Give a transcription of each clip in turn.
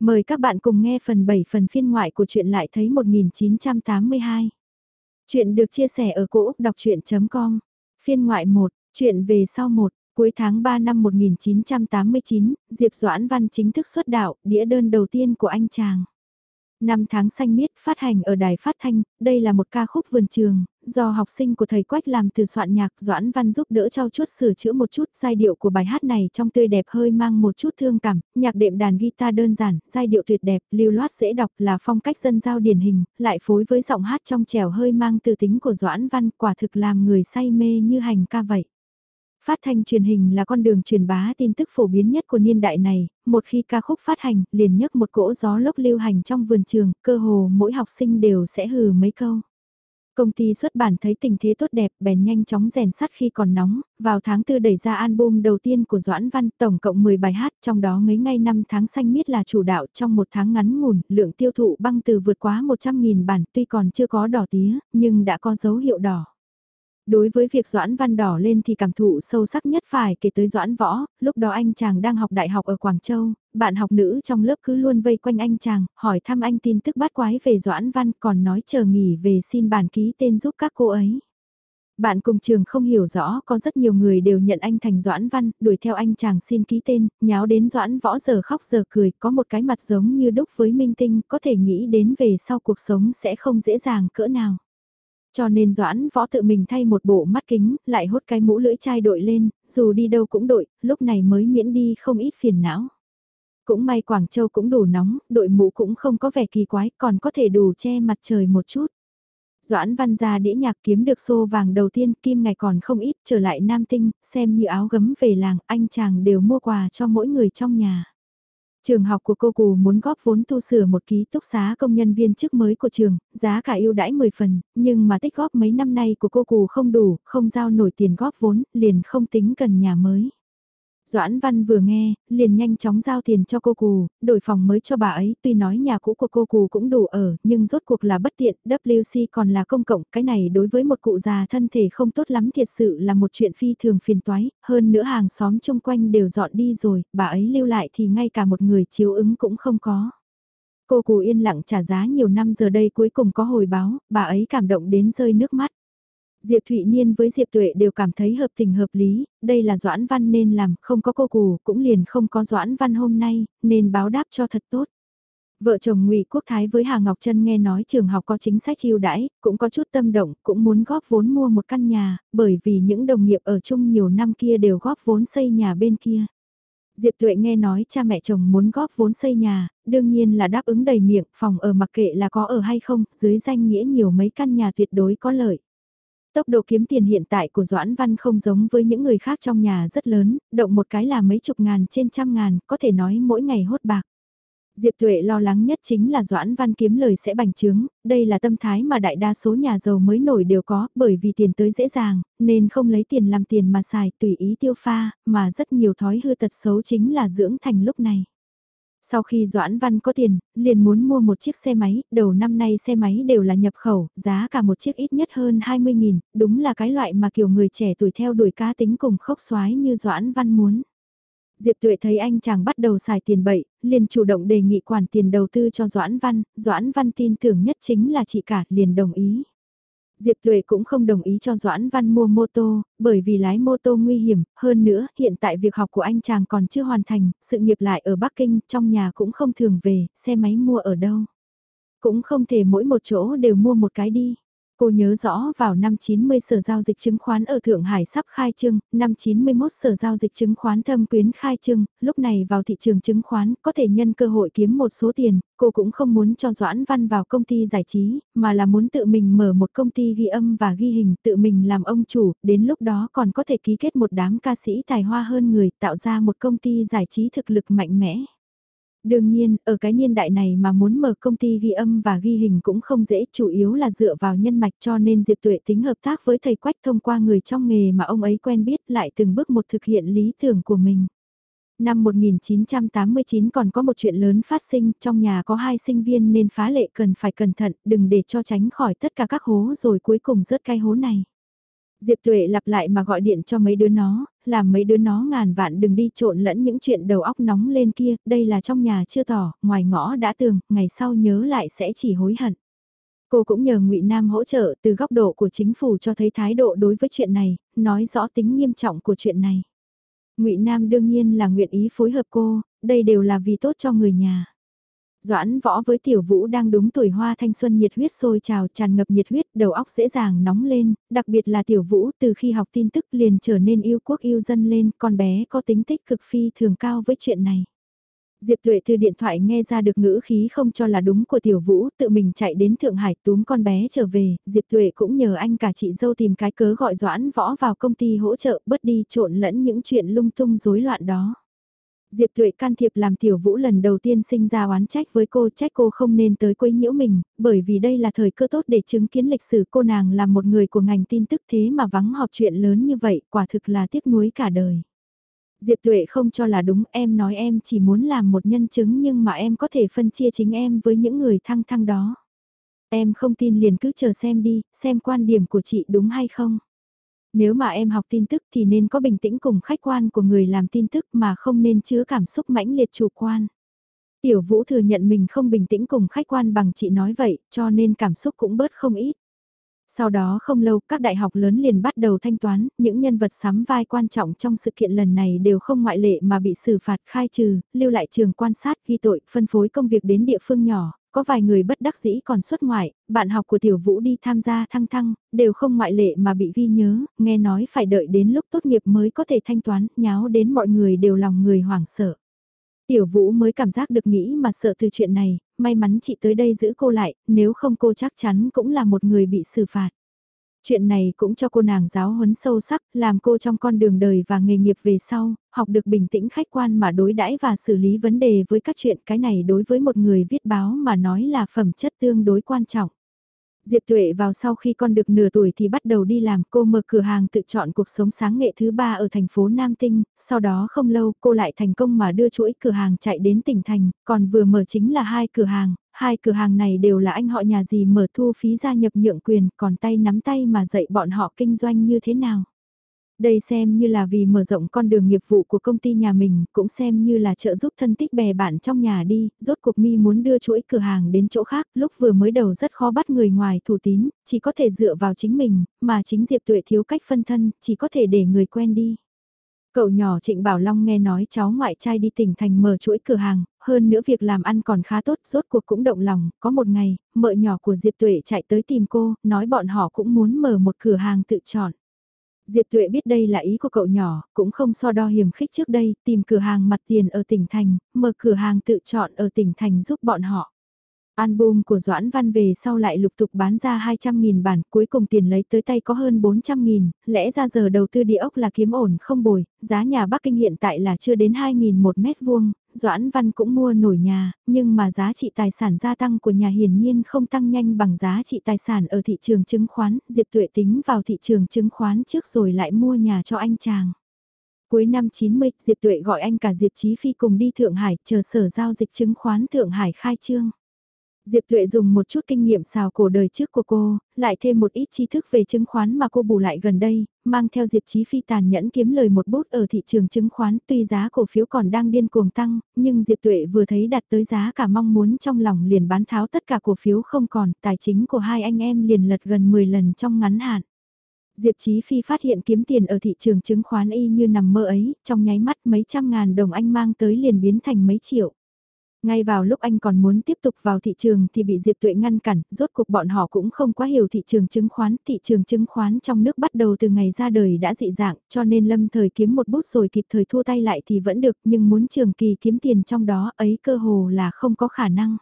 Mời các bạn cùng nghe phần 7 phần phiên ngoại của truyện lại thấy 1982. Chuyện được chia sẻ ở cỗ đọc chuyện.com. Phiên ngoại 1, chuyện về sau 1, cuối tháng 3 năm 1989, Diệp Doãn Văn chính thức xuất đạo, đĩa đơn đầu tiên của anh chàng. Năm tháng xanh miết phát hành ở đài phát thanh, đây là một ca khúc vườn trường, do học sinh của thầy Quách làm từ soạn nhạc Doãn Văn giúp đỡ trao chuốt sửa chữa một chút giai điệu của bài hát này trong tươi đẹp hơi mang một chút thương cảm, nhạc đệm đàn guitar đơn giản, giai điệu tuyệt đẹp, lưu loát dễ đọc là phong cách dân giao điển hình, lại phối với giọng hát trong trẻo hơi mang từ tính của Doãn Văn quả thực làm người say mê như hành ca vậy. Phát thanh truyền hình là con đường truyền bá tin tức phổ biến nhất của niên đại này, một khi ca khúc phát hành, liền nhấc một cỗ gió lốc lưu hành trong vườn trường, cơ hồ mỗi học sinh đều sẽ hừ mấy câu. Công ty xuất bản thấy tình thế tốt đẹp bèn nhanh chóng rèn sắt khi còn nóng, vào tháng 4 đẩy ra album đầu tiên của Doãn Văn, tổng cộng 10 bài hát, trong đó mấy ngay năm tháng xanh miết là chủ đạo trong một tháng ngắn ngủn, lượng tiêu thụ băng từ vượt quá 100.000 bản tuy còn chưa có đỏ tía, nhưng đã có dấu hiệu đỏ. Đối với việc Doãn Văn đỏ lên thì cảm thụ sâu sắc nhất phải kể tới Doãn Võ, lúc đó anh chàng đang học đại học ở Quảng Châu, bạn học nữ trong lớp cứ luôn vây quanh anh chàng, hỏi thăm anh tin tức bát quái về Doãn Văn còn nói chờ nghỉ về xin bản ký tên giúp các cô ấy. Bạn cùng trường không hiểu rõ có rất nhiều người đều nhận anh thành Doãn Văn, đuổi theo anh chàng xin ký tên, nháo đến Doãn Võ giờ khóc giờ cười, có một cái mặt giống như đúc với minh tinh, có thể nghĩ đến về sau cuộc sống sẽ không dễ dàng cỡ nào. Cho nên Doãn Võ tự mình thay một bộ mắt kính, lại hốt cái mũ lưỡi chai đội lên, dù đi đâu cũng đội, lúc này mới miễn đi không ít phiền não. Cũng may Quảng Châu cũng đủ nóng, đội mũ cũng không có vẻ kỳ quái, còn có thể đủ che mặt trời một chút. Doãn văn ra đĩa nhạc kiếm được xô vàng đầu tiên, kim ngày còn không ít, trở lại Nam Tinh, xem như áo gấm về làng, anh chàng đều mua quà cho mỗi người trong nhà. Trường học của cô Cù muốn góp vốn tu sửa một ký túc xá công nhân viên chức mới của trường, giá cả ưu đãi 10 phần, nhưng mà tích góp mấy năm nay của cô Cù không đủ, không giao nổi tiền góp vốn, liền không tính cần nhà mới. Doãn Văn vừa nghe, liền nhanh chóng giao tiền cho cô Cù, đổi phòng mới cho bà ấy, tuy nói nhà cũ của cô Cù cũng đủ ở, nhưng rốt cuộc là bất tiện, WC còn là công cộng, cái này đối với một cụ già thân thể không tốt lắm thiệt sự là một chuyện phi thường phiền toái, hơn nữa hàng xóm chung quanh đều dọn đi rồi, bà ấy lưu lại thì ngay cả một người chiếu ứng cũng không có. Cô Cù yên lặng trả giá nhiều năm giờ đây cuối cùng có hồi báo, bà ấy cảm động đến rơi nước mắt. Diệp Thụy Niên với Diệp Tuệ đều cảm thấy hợp tình hợp lý, đây là Doãn Văn nên làm, không có cô cù, cũng liền không có Doãn Văn hôm nay, nên báo đáp cho thật tốt. Vợ chồng Ngụy Quốc Thái với Hà Ngọc Trân nghe nói trường học có chính sách ưu đãi, cũng có chút tâm động, cũng muốn góp vốn mua một căn nhà, bởi vì những đồng nghiệp ở chung nhiều năm kia đều góp vốn xây nhà bên kia. Diệp Tuệ nghe nói cha mẹ chồng muốn góp vốn xây nhà, đương nhiên là đáp ứng đầy miệng, phòng ở mặc kệ là có ở hay không, dưới danh nghĩa nhiều mấy căn nhà tuyệt đối có lợi. Tốc độ kiếm tiền hiện tại của Doãn Văn không giống với những người khác trong nhà rất lớn, động một cái là mấy chục ngàn trên trăm ngàn, có thể nói mỗi ngày hốt bạc. Diệp Tuệ lo lắng nhất chính là Doãn Văn kiếm lời sẽ bành trướng, đây là tâm thái mà đại đa số nhà giàu mới nổi đều có, bởi vì tiền tới dễ dàng, nên không lấy tiền làm tiền mà xài tùy ý tiêu pha, mà rất nhiều thói hư tật xấu chính là dưỡng thành lúc này. Sau khi Doãn Văn có tiền, liền muốn mua một chiếc xe máy, đầu năm nay xe máy đều là nhập khẩu, giá cả một chiếc ít nhất hơn 20.000, đúng là cái loại mà kiểu người trẻ tuổi theo đuổi cá tính cùng khốc xoái như Doãn Văn muốn. Diệp Tuệ thấy anh chàng bắt đầu xài tiền bậy, liền chủ động đề nghị quản tiền đầu tư cho Doãn Văn, Doãn Văn tin tưởng nhất chính là chị cả, liền đồng ý. Diệp Tuệ cũng không đồng ý cho Doãn Văn mua mô tô, bởi vì lái mô tô nguy hiểm, hơn nữa, hiện tại việc học của anh chàng còn chưa hoàn thành, sự nghiệp lại ở Bắc Kinh, trong nhà cũng không thường về, xe máy mua ở đâu. Cũng không thể mỗi một chỗ đều mua một cái đi. Cô nhớ rõ vào năm 90 sở giao dịch chứng khoán ở Thượng Hải sắp khai trương, năm 91 sở giao dịch chứng khoán thâm quyến khai trương, lúc này vào thị trường chứng khoán có thể nhân cơ hội kiếm một số tiền, cô cũng không muốn cho Doãn Văn vào công ty giải trí, mà là muốn tự mình mở một công ty ghi âm và ghi hình, tự mình làm ông chủ, đến lúc đó còn có thể ký kết một đám ca sĩ tài hoa hơn người, tạo ra một công ty giải trí thực lực mạnh mẽ. Đương nhiên, ở cái niên đại này mà muốn mở công ty ghi âm và ghi hình cũng không dễ, chủ yếu là dựa vào nhân mạch cho nên Diệp Tuệ tính hợp tác với thầy Quách thông qua người trong nghề mà ông ấy quen biết lại từng bước một thực hiện lý tưởng của mình. Năm 1989 còn có một chuyện lớn phát sinh, trong nhà có hai sinh viên nên phá lệ cần phải cẩn thận, đừng để cho tránh khỏi tất cả các hố rồi cuối cùng rớt cái hố này. Diệp Tuệ lặp lại mà gọi điện cho mấy đứa nó, làm mấy đứa nó ngàn vạn đừng đi trộn lẫn những chuyện đầu óc nóng lên kia, đây là trong nhà chưa tỏ, ngoài ngõ đã tường, ngày sau nhớ lại sẽ chỉ hối hận. Cô cũng nhờ Ngụy Nam hỗ trợ từ góc độ của chính phủ cho thấy thái độ đối với chuyện này, nói rõ tính nghiêm trọng của chuyện này. Ngụy Nam đương nhiên là nguyện ý phối hợp cô, đây đều là vì tốt cho người nhà. Doãn võ với tiểu vũ đang đúng tuổi hoa thanh xuân nhiệt huyết sôi trào tràn ngập nhiệt huyết đầu óc dễ dàng nóng lên, đặc biệt là tiểu vũ từ khi học tin tức liền trở nên yêu quốc yêu dân lên, con bé có tính tích cực phi thường cao với chuyện này. Diệp Tuệ từ điện thoại nghe ra được ngữ khí không cho là đúng của Tiểu Vũ, tự mình chạy đến Thượng Hải túm con bé trở về, Diệp Tuệ cũng nhờ anh cả chị dâu tìm cái cớ gọi Doãn Võ vào công ty hỗ trợ bớt đi trộn lẫn những chuyện lung tung rối loạn đó. Diệp Tuệ can thiệp làm Tiểu Vũ lần đầu tiên sinh ra oán trách với cô trách cô không nên tới quấy nhiễu mình, bởi vì đây là thời cơ tốt để chứng kiến lịch sử cô nàng là một người của ngành tin tức thế mà vắng họp chuyện lớn như vậy quả thực là tiếc nuối cả đời. Diệp Tuệ không cho là đúng em nói em chỉ muốn làm một nhân chứng nhưng mà em có thể phân chia chính em với những người thăng thăng đó. Em không tin liền cứ chờ xem đi, xem quan điểm của chị đúng hay không. Nếu mà em học tin tức thì nên có bình tĩnh cùng khách quan của người làm tin tức mà không nên chứa cảm xúc mãnh liệt chủ quan. Tiểu Vũ thừa nhận mình không bình tĩnh cùng khách quan bằng chị nói vậy, cho nên cảm xúc cũng bớt không ít. Sau đó không lâu các đại học lớn liền bắt đầu thanh toán, những nhân vật sắm vai quan trọng trong sự kiện lần này đều không ngoại lệ mà bị xử phạt khai trừ, lưu lại trường quan sát ghi tội, phân phối công việc đến địa phương nhỏ, có vài người bất đắc dĩ còn xuất ngoại, bạn học của Tiểu Vũ đi tham gia thăng thăng, đều không ngoại lệ mà bị ghi nhớ, nghe nói phải đợi đến lúc tốt nghiệp mới có thể thanh toán, nháo đến mọi người đều lòng người hoảng sợ. Tiểu Vũ mới cảm giác được nghĩ mà sợ từ chuyện này, may mắn chị tới đây giữ cô lại, nếu không cô chắc chắn cũng là một người bị xử phạt. Chuyện này cũng cho cô nàng giáo huấn sâu sắc, làm cô trong con đường đời và nghề nghiệp về sau, học được bình tĩnh khách quan mà đối đãi và xử lý vấn đề với các chuyện cái này đối với một người viết báo mà nói là phẩm chất tương đối quan trọng. Diệp Tuệ vào sau khi con được nửa tuổi thì bắt đầu đi làm, cô mở cửa hàng tự chọn cuộc sống sáng nghệ thứ ba ở thành phố Nam Tinh, sau đó không lâu cô lại thành công mà đưa chuỗi cửa hàng chạy đến tỉnh thành, còn vừa mở chính là hai cửa hàng, hai cửa hàng này đều là anh họ nhà gì mở thu phí gia nhập nhượng quyền, còn tay nắm tay mà dạy bọn họ kinh doanh như thế nào. Đây xem như là vì mở rộng con đường nghiệp vụ của công ty nhà mình, cũng xem như là trợ giúp thân tích bè bạn trong nhà đi, rốt cuộc mi muốn đưa chuỗi cửa hàng đến chỗ khác, lúc vừa mới đầu rất khó bắt người ngoài thủ tín, chỉ có thể dựa vào chính mình, mà chính Diệp Tuệ thiếu cách phân thân, chỉ có thể để người quen đi. Cậu nhỏ Trịnh Bảo Long nghe nói cháu ngoại trai đi tỉnh thành mở chuỗi cửa hàng, hơn nữa việc làm ăn còn khá tốt, rốt cuộc cũng động lòng, có một ngày, mợ nhỏ của Diệp Tuệ chạy tới tìm cô, nói bọn họ cũng muốn mở một cửa hàng tự chọn. Diệp Tuệ biết đây là ý của cậu nhỏ, cũng không so đo hiểm khích trước đây, tìm cửa hàng mặt tiền ở tỉnh thành, mở cửa hàng tự chọn ở tỉnh thành giúp bọn họ. Album của Doãn Văn về sau lại lục tục bán ra 200.000 bản, cuối cùng tiền lấy tới tay có hơn 400.000, lẽ ra giờ đầu tư địa ốc là kiếm ổn không bồi, giá nhà Bắc Kinh hiện tại là chưa đến 2.000 một mét vuông, Doãn Văn cũng mua nổi nhà, nhưng mà giá trị tài sản gia tăng của nhà hiển nhiên không tăng nhanh bằng giá trị tài sản ở thị trường chứng khoán, Diệp Tuệ tính vào thị trường chứng khoán trước rồi lại mua nhà cho anh chàng. Cuối năm 90, Diệp Tuệ gọi anh cả Diệp Chí Phi cùng đi Thượng Hải chờ sở giao dịch chứng khoán Thượng Hải khai trương. Diệp Tuệ dùng một chút kinh nghiệm xào cổ đời trước của cô, lại thêm một ít tri thức về chứng khoán mà cô bù lại gần đây, mang theo Diệp Chí Phi tàn nhẫn kiếm lời một bút ở thị trường chứng khoán tuy giá cổ phiếu còn đang điên cuồng tăng, nhưng Diệp Tuệ vừa thấy đặt tới giá cả mong muốn trong lòng liền bán tháo tất cả cổ phiếu không còn, tài chính của hai anh em liền lật gần 10 lần trong ngắn hạn. Diệp Chí Phi phát hiện kiếm tiền ở thị trường chứng khoán y như nằm mơ ấy, trong nháy mắt mấy trăm ngàn đồng anh mang tới liền biến thành mấy triệu. Ngay vào lúc anh còn muốn tiếp tục vào thị trường thì bị Diệp Tuệ ngăn cản, rốt cuộc bọn họ cũng không quá hiểu thị trường chứng khoán. Thị trường chứng khoán trong nước bắt đầu từ ngày ra đời đã dị dạng, cho nên lâm thời kiếm một bút rồi kịp thời thua tay lại thì vẫn được, nhưng muốn trường kỳ kiếm tiền trong đó ấy cơ hồ là không có khả năng.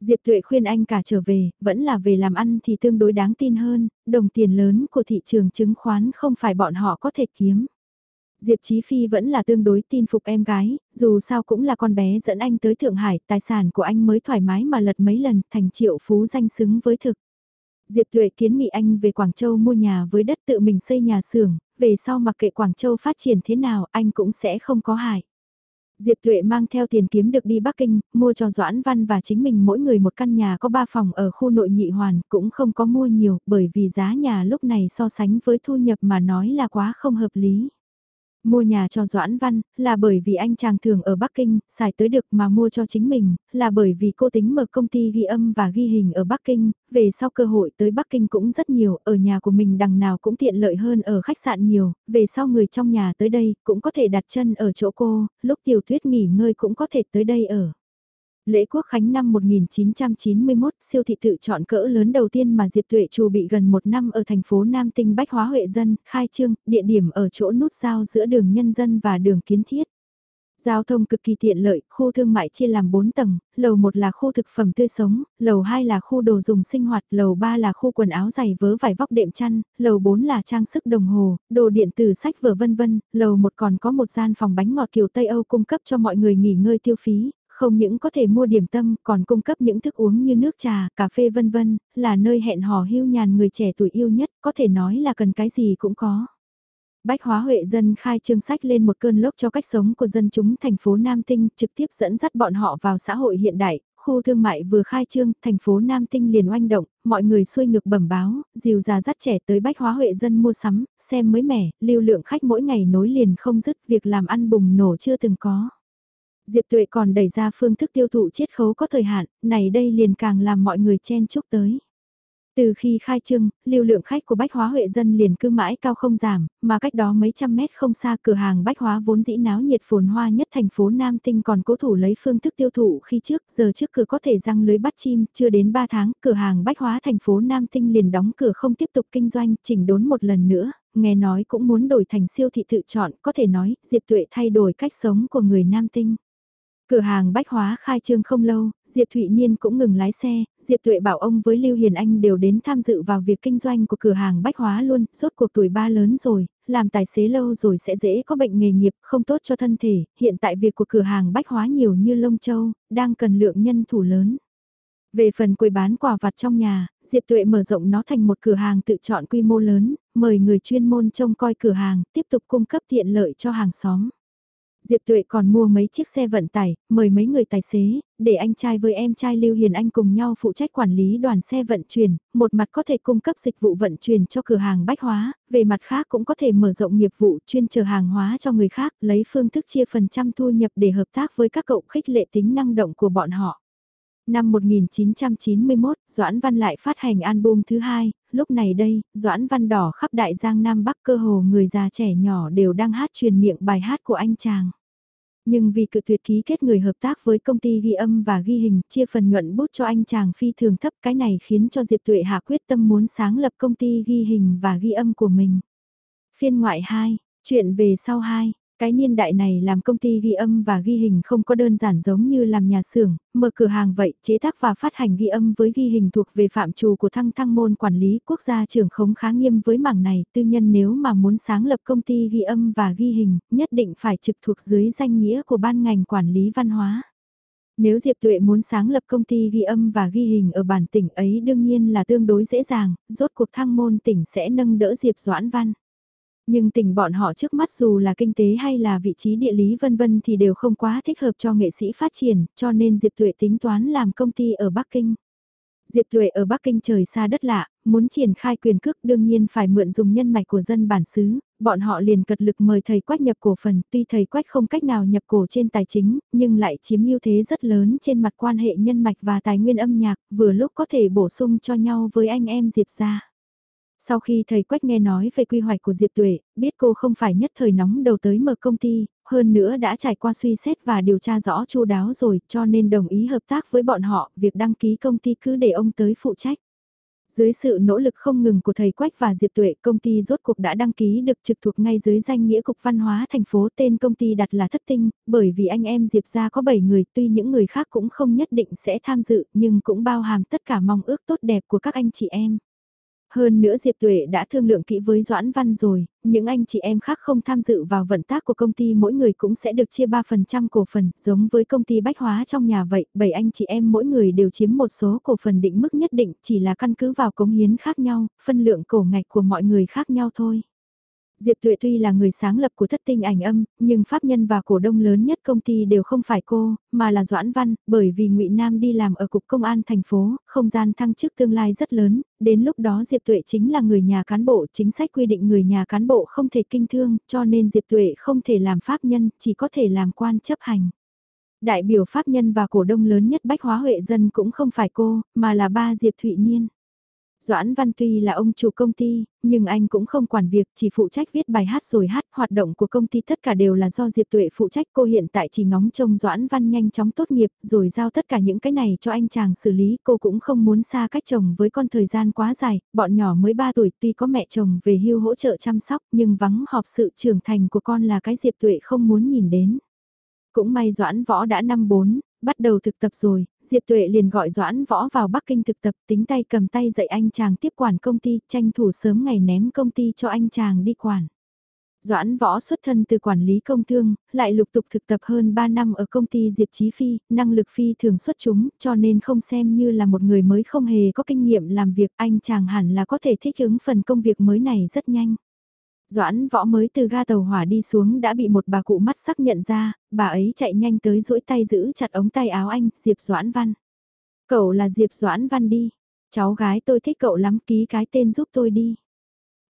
Diệp Tuệ khuyên anh cả trở về, vẫn là về làm ăn thì tương đối đáng tin hơn, đồng tiền lớn của thị trường chứng khoán không phải bọn họ có thể kiếm. Diệp Chí Phi vẫn là tương đối tin phục em gái, dù sao cũng là con bé dẫn anh tới Thượng Hải, tài sản của anh mới thoải mái mà lật mấy lần, thành triệu phú danh xứng với thực. Diệp Tuệ kiến nghị anh về Quảng Châu mua nhà với đất tự mình xây nhà xưởng, về sau mặc kệ Quảng Châu phát triển thế nào anh cũng sẽ không có hại. Diệp Tuệ mang theo tiền kiếm được đi Bắc Kinh, mua cho Doãn Văn và chính mình mỗi người một căn nhà có 3 phòng ở khu nội nhị hoàn, cũng không có mua nhiều, bởi vì giá nhà lúc này so sánh với thu nhập mà nói là quá không hợp lý. Mua nhà cho Doãn Văn, là bởi vì anh chàng thường ở Bắc Kinh, xài tới được mà mua cho chính mình, là bởi vì cô tính mở công ty ghi âm và ghi hình ở Bắc Kinh, về sau cơ hội tới Bắc Kinh cũng rất nhiều, ở nhà của mình đằng nào cũng tiện lợi hơn ở khách sạn nhiều, về sau người trong nhà tới đây cũng có thể đặt chân ở chỗ cô, lúc tiểu tuyết nghỉ ngơi cũng có thể tới đây ở. Lễ quốc khánh năm 1991, siêu thị tự chọn cỡ lớn đầu tiên mà Diệp Tuệ chủ bị gần một năm ở thành phố Nam Tinh Bách Hóa Huệ Dân, khai trương, địa điểm ở chỗ nút giao giữa đường Nhân dân và đường Kiến Thiết. Giao thông cực kỳ tiện lợi, khu thương mại chia làm 4 tầng, lầu 1 là khu thực phẩm tươi sống, lầu 2 là khu đồ dùng sinh hoạt, lầu 3 là khu quần áo giày vớ vải vóc đệm chăn, lầu 4 là trang sức đồng hồ, đồ điện tử sách vở vân vân, lầu 1 còn có một gian phòng bánh ngọt kiểu Tây Âu cung cấp cho mọi người nghỉ ngơi tiêu phí, không những có thể mua điểm tâm còn cung cấp những thức uống như nước trà, cà phê vân vân, là nơi hẹn hò hưu nhàn người trẻ tuổi yêu nhất, có thể nói là cần cái gì cũng có. Bách hóa Huệ dân khai trương sách lên một cơn lốc cho cách sống của dân chúng thành phố Nam Tinh, trực tiếp dẫn dắt bọn họ vào xã hội hiện đại, khu thương mại vừa khai trương, thành phố Nam Tinh liền oanh động, mọi người xuôi ngược bẩm báo, dìu già dắt trẻ tới Bách Hóa Huệ dân mua sắm, xem mới mẻ, lưu lượng khách mỗi ngày nối liền không dứt, việc làm ăn bùng nổ chưa từng có. Diệp Tuệ còn đẩy ra phương thức tiêu thụ chiết khấu có thời hạn, này đây liền càng làm mọi người chen chúc tới. Từ khi khai trương, lưu lượng khách của Bách Hóa Huệ dân liền cứ mãi cao không giảm, mà cách đó mấy trăm mét không xa cửa hàng Bách Hóa vốn dĩ náo nhiệt phồn hoa nhất thành phố Nam Tinh còn cố thủ lấy phương thức tiêu thụ khi trước, giờ trước cửa có thể răng lưới bắt chim, chưa đến 3 tháng, cửa hàng Bách Hóa thành phố Nam Tinh liền đóng cửa không tiếp tục kinh doanh, chỉnh đốn một lần nữa, nghe nói cũng muốn đổi thành siêu thị tự chọn, có thể nói, Diệp Tuệ thay đổi cách sống của người Nam Tinh. Cửa hàng bách hóa khai trương không lâu, Diệp Thụy Niên cũng ngừng lái xe, Diệp Tuệ bảo ông với Lưu Hiền Anh đều đến tham dự vào việc kinh doanh của cửa hàng bách hóa luôn, rốt cuộc tuổi ba lớn rồi, làm tài xế lâu rồi sẽ dễ có bệnh nghề nghiệp, không tốt cho thân thể, hiện tại việc của cửa hàng bách hóa nhiều như lông châu, đang cần lượng nhân thủ lớn. Về phần quầy bán quà vặt trong nhà, Diệp Tuệ mở rộng nó thành một cửa hàng tự chọn quy mô lớn, mời người chuyên môn trông coi cửa hàng, tiếp tục cung cấp tiện lợi cho hàng xóm. Diệp Tuệ còn mua mấy chiếc xe vận tải, mời mấy người tài xế, để anh trai với em trai Lưu Hiền Anh cùng nhau phụ trách quản lý đoàn xe vận chuyển, một mặt có thể cung cấp dịch vụ vận chuyển cho cửa hàng bách hóa, về mặt khác cũng có thể mở rộng nghiệp vụ chuyên chờ hàng hóa cho người khác, lấy phương thức chia phần trăm thu nhập để hợp tác với các cậu khích lệ tính năng động của bọn họ. Năm 1991, Doãn Văn lại phát hành album thứ hai, lúc này đây, Doãn Văn đỏ khắp đại giang Nam Bắc cơ hồ người già trẻ nhỏ đều đang hát truyền miệng bài hát của anh chàng. Nhưng vì cự tuyệt ký kết người hợp tác với công ty ghi âm và ghi hình, chia phần nhuận bút cho anh chàng phi thường thấp cái này khiến cho Diệp Tuệ Hạ quyết tâm muốn sáng lập công ty ghi hình và ghi âm của mình. Phiên ngoại 2, chuyện về sau 2, cái niên đại này làm công ty ghi âm và ghi hình không có đơn giản giống như làm nhà xưởng, mở cửa hàng vậy, chế tác và phát hành ghi âm với ghi hình thuộc về phạm trù của thăng thăng môn quản lý quốc gia trưởng khống khá nghiêm với mảng này, tư nhân nếu mà muốn sáng lập công ty ghi âm và ghi hình, nhất định phải trực thuộc dưới danh nghĩa của ban ngành quản lý văn hóa. Nếu Diệp Tuệ muốn sáng lập công ty ghi âm và ghi hình ở bản tỉnh ấy đương nhiên là tương đối dễ dàng, rốt cuộc thăng môn tỉnh sẽ nâng đỡ Diệp Doãn Văn. Nhưng tình bọn họ trước mắt dù là kinh tế hay là vị trí địa lý vân vân thì đều không quá thích hợp cho nghệ sĩ phát triển, cho nên Diệp Tuệ tính toán làm công ty ở Bắc Kinh. Diệp Tuệ ở Bắc Kinh trời xa đất lạ, muốn triển khai quyền cước đương nhiên phải mượn dùng nhân mạch của dân bản xứ, bọn họ liền cật lực mời thầy Quách nhập cổ phần, tuy thầy Quách không cách nào nhập cổ trên tài chính, nhưng lại chiếm ưu thế rất lớn trên mặt quan hệ nhân mạch và tài nguyên âm nhạc, vừa lúc có thể bổ sung cho nhau với anh em Diệp gia. Sau khi thầy Quách nghe nói về quy hoạch của Diệp Tuệ, biết cô không phải nhất thời nóng đầu tới mở công ty, hơn nữa đã trải qua suy xét và điều tra rõ chu đáo rồi cho nên đồng ý hợp tác với bọn họ, việc đăng ký công ty cứ để ông tới phụ trách. Dưới sự nỗ lực không ngừng của thầy Quách và Diệp Tuệ, công ty rốt cuộc đã đăng ký được trực thuộc ngay dưới danh nghĩa Cục Văn hóa thành phố tên công ty đặt là Thất Tinh, bởi vì anh em Diệp ra có 7 người, tuy những người khác cũng không nhất định sẽ tham dự, nhưng cũng bao hàm tất cả mong ước tốt đẹp của các anh chị em. Hơn nữa Diệp Tuệ đã thương lượng kỹ với Doãn Văn rồi, những anh chị em khác không tham dự vào vận tác của công ty mỗi người cũng sẽ được chia 3% cổ phần, giống với công ty bách hóa trong nhà vậy, 7 anh chị em mỗi người đều chiếm một số cổ phần định mức nhất định, chỉ là căn cứ vào cống hiến khác nhau, phân lượng cổ ngạch của mọi người khác nhau thôi. Diệp Tuệ tuy là người sáng lập của thất tinh ảnh âm, nhưng pháp nhân và cổ đông lớn nhất công ty đều không phải cô, mà là Doãn Văn, bởi vì ngụy Nam đi làm ở cục công an thành phố, không gian thăng chức tương lai rất lớn, đến lúc đó Diệp Tuệ chính là người nhà cán bộ, chính sách quy định người nhà cán bộ không thể kinh thương, cho nên Diệp Tuệ không thể làm pháp nhân, chỉ có thể làm quan chấp hành. Đại biểu pháp nhân và cổ đông lớn nhất Bách Hóa Huệ Dân cũng không phải cô, mà là ba Diệp Thụy Niên. Doãn Văn tuy là ông chủ công ty, nhưng anh cũng không quản việc, chỉ phụ trách viết bài hát rồi hát, hoạt động của công ty tất cả đều là do Diệp Tuệ phụ trách. Cô hiện tại chỉ ngóng trông Doãn Văn nhanh chóng tốt nghiệp, rồi giao tất cả những cái này cho anh chàng xử lý. Cô cũng không muốn xa cách chồng với con thời gian quá dài, bọn nhỏ mới 3 tuổi tuy có mẹ chồng về hưu hỗ trợ chăm sóc, nhưng vắng họp sự trưởng thành của con là cái Diệp Tuệ không muốn nhìn đến. Cũng may Doãn Võ đã năm 4, bắt đầu thực tập rồi, Diệp Tuệ liền gọi Doãn Võ vào Bắc Kinh thực tập tính tay cầm tay dạy anh chàng tiếp quản công ty, tranh thủ sớm ngày ném công ty cho anh chàng đi quản. Doãn Võ xuất thân từ quản lý công thương, lại lục tục thực tập hơn 3 năm ở công ty Diệp Chí Phi, năng lực phi thường xuất chúng, cho nên không xem như là một người mới không hề có kinh nghiệm làm việc, anh chàng hẳn là có thể thích ứng phần công việc mới này rất nhanh. Doãn võ mới từ ga tàu hỏa đi xuống đã bị một bà cụ mắt sắc nhận ra, bà ấy chạy nhanh tới duỗi tay giữ chặt ống tay áo anh, Diệp Doãn Văn. Cậu là Diệp Doãn Văn đi. Cháu gái tôi thích cậu lắm ký cái tên giúp tôi đi.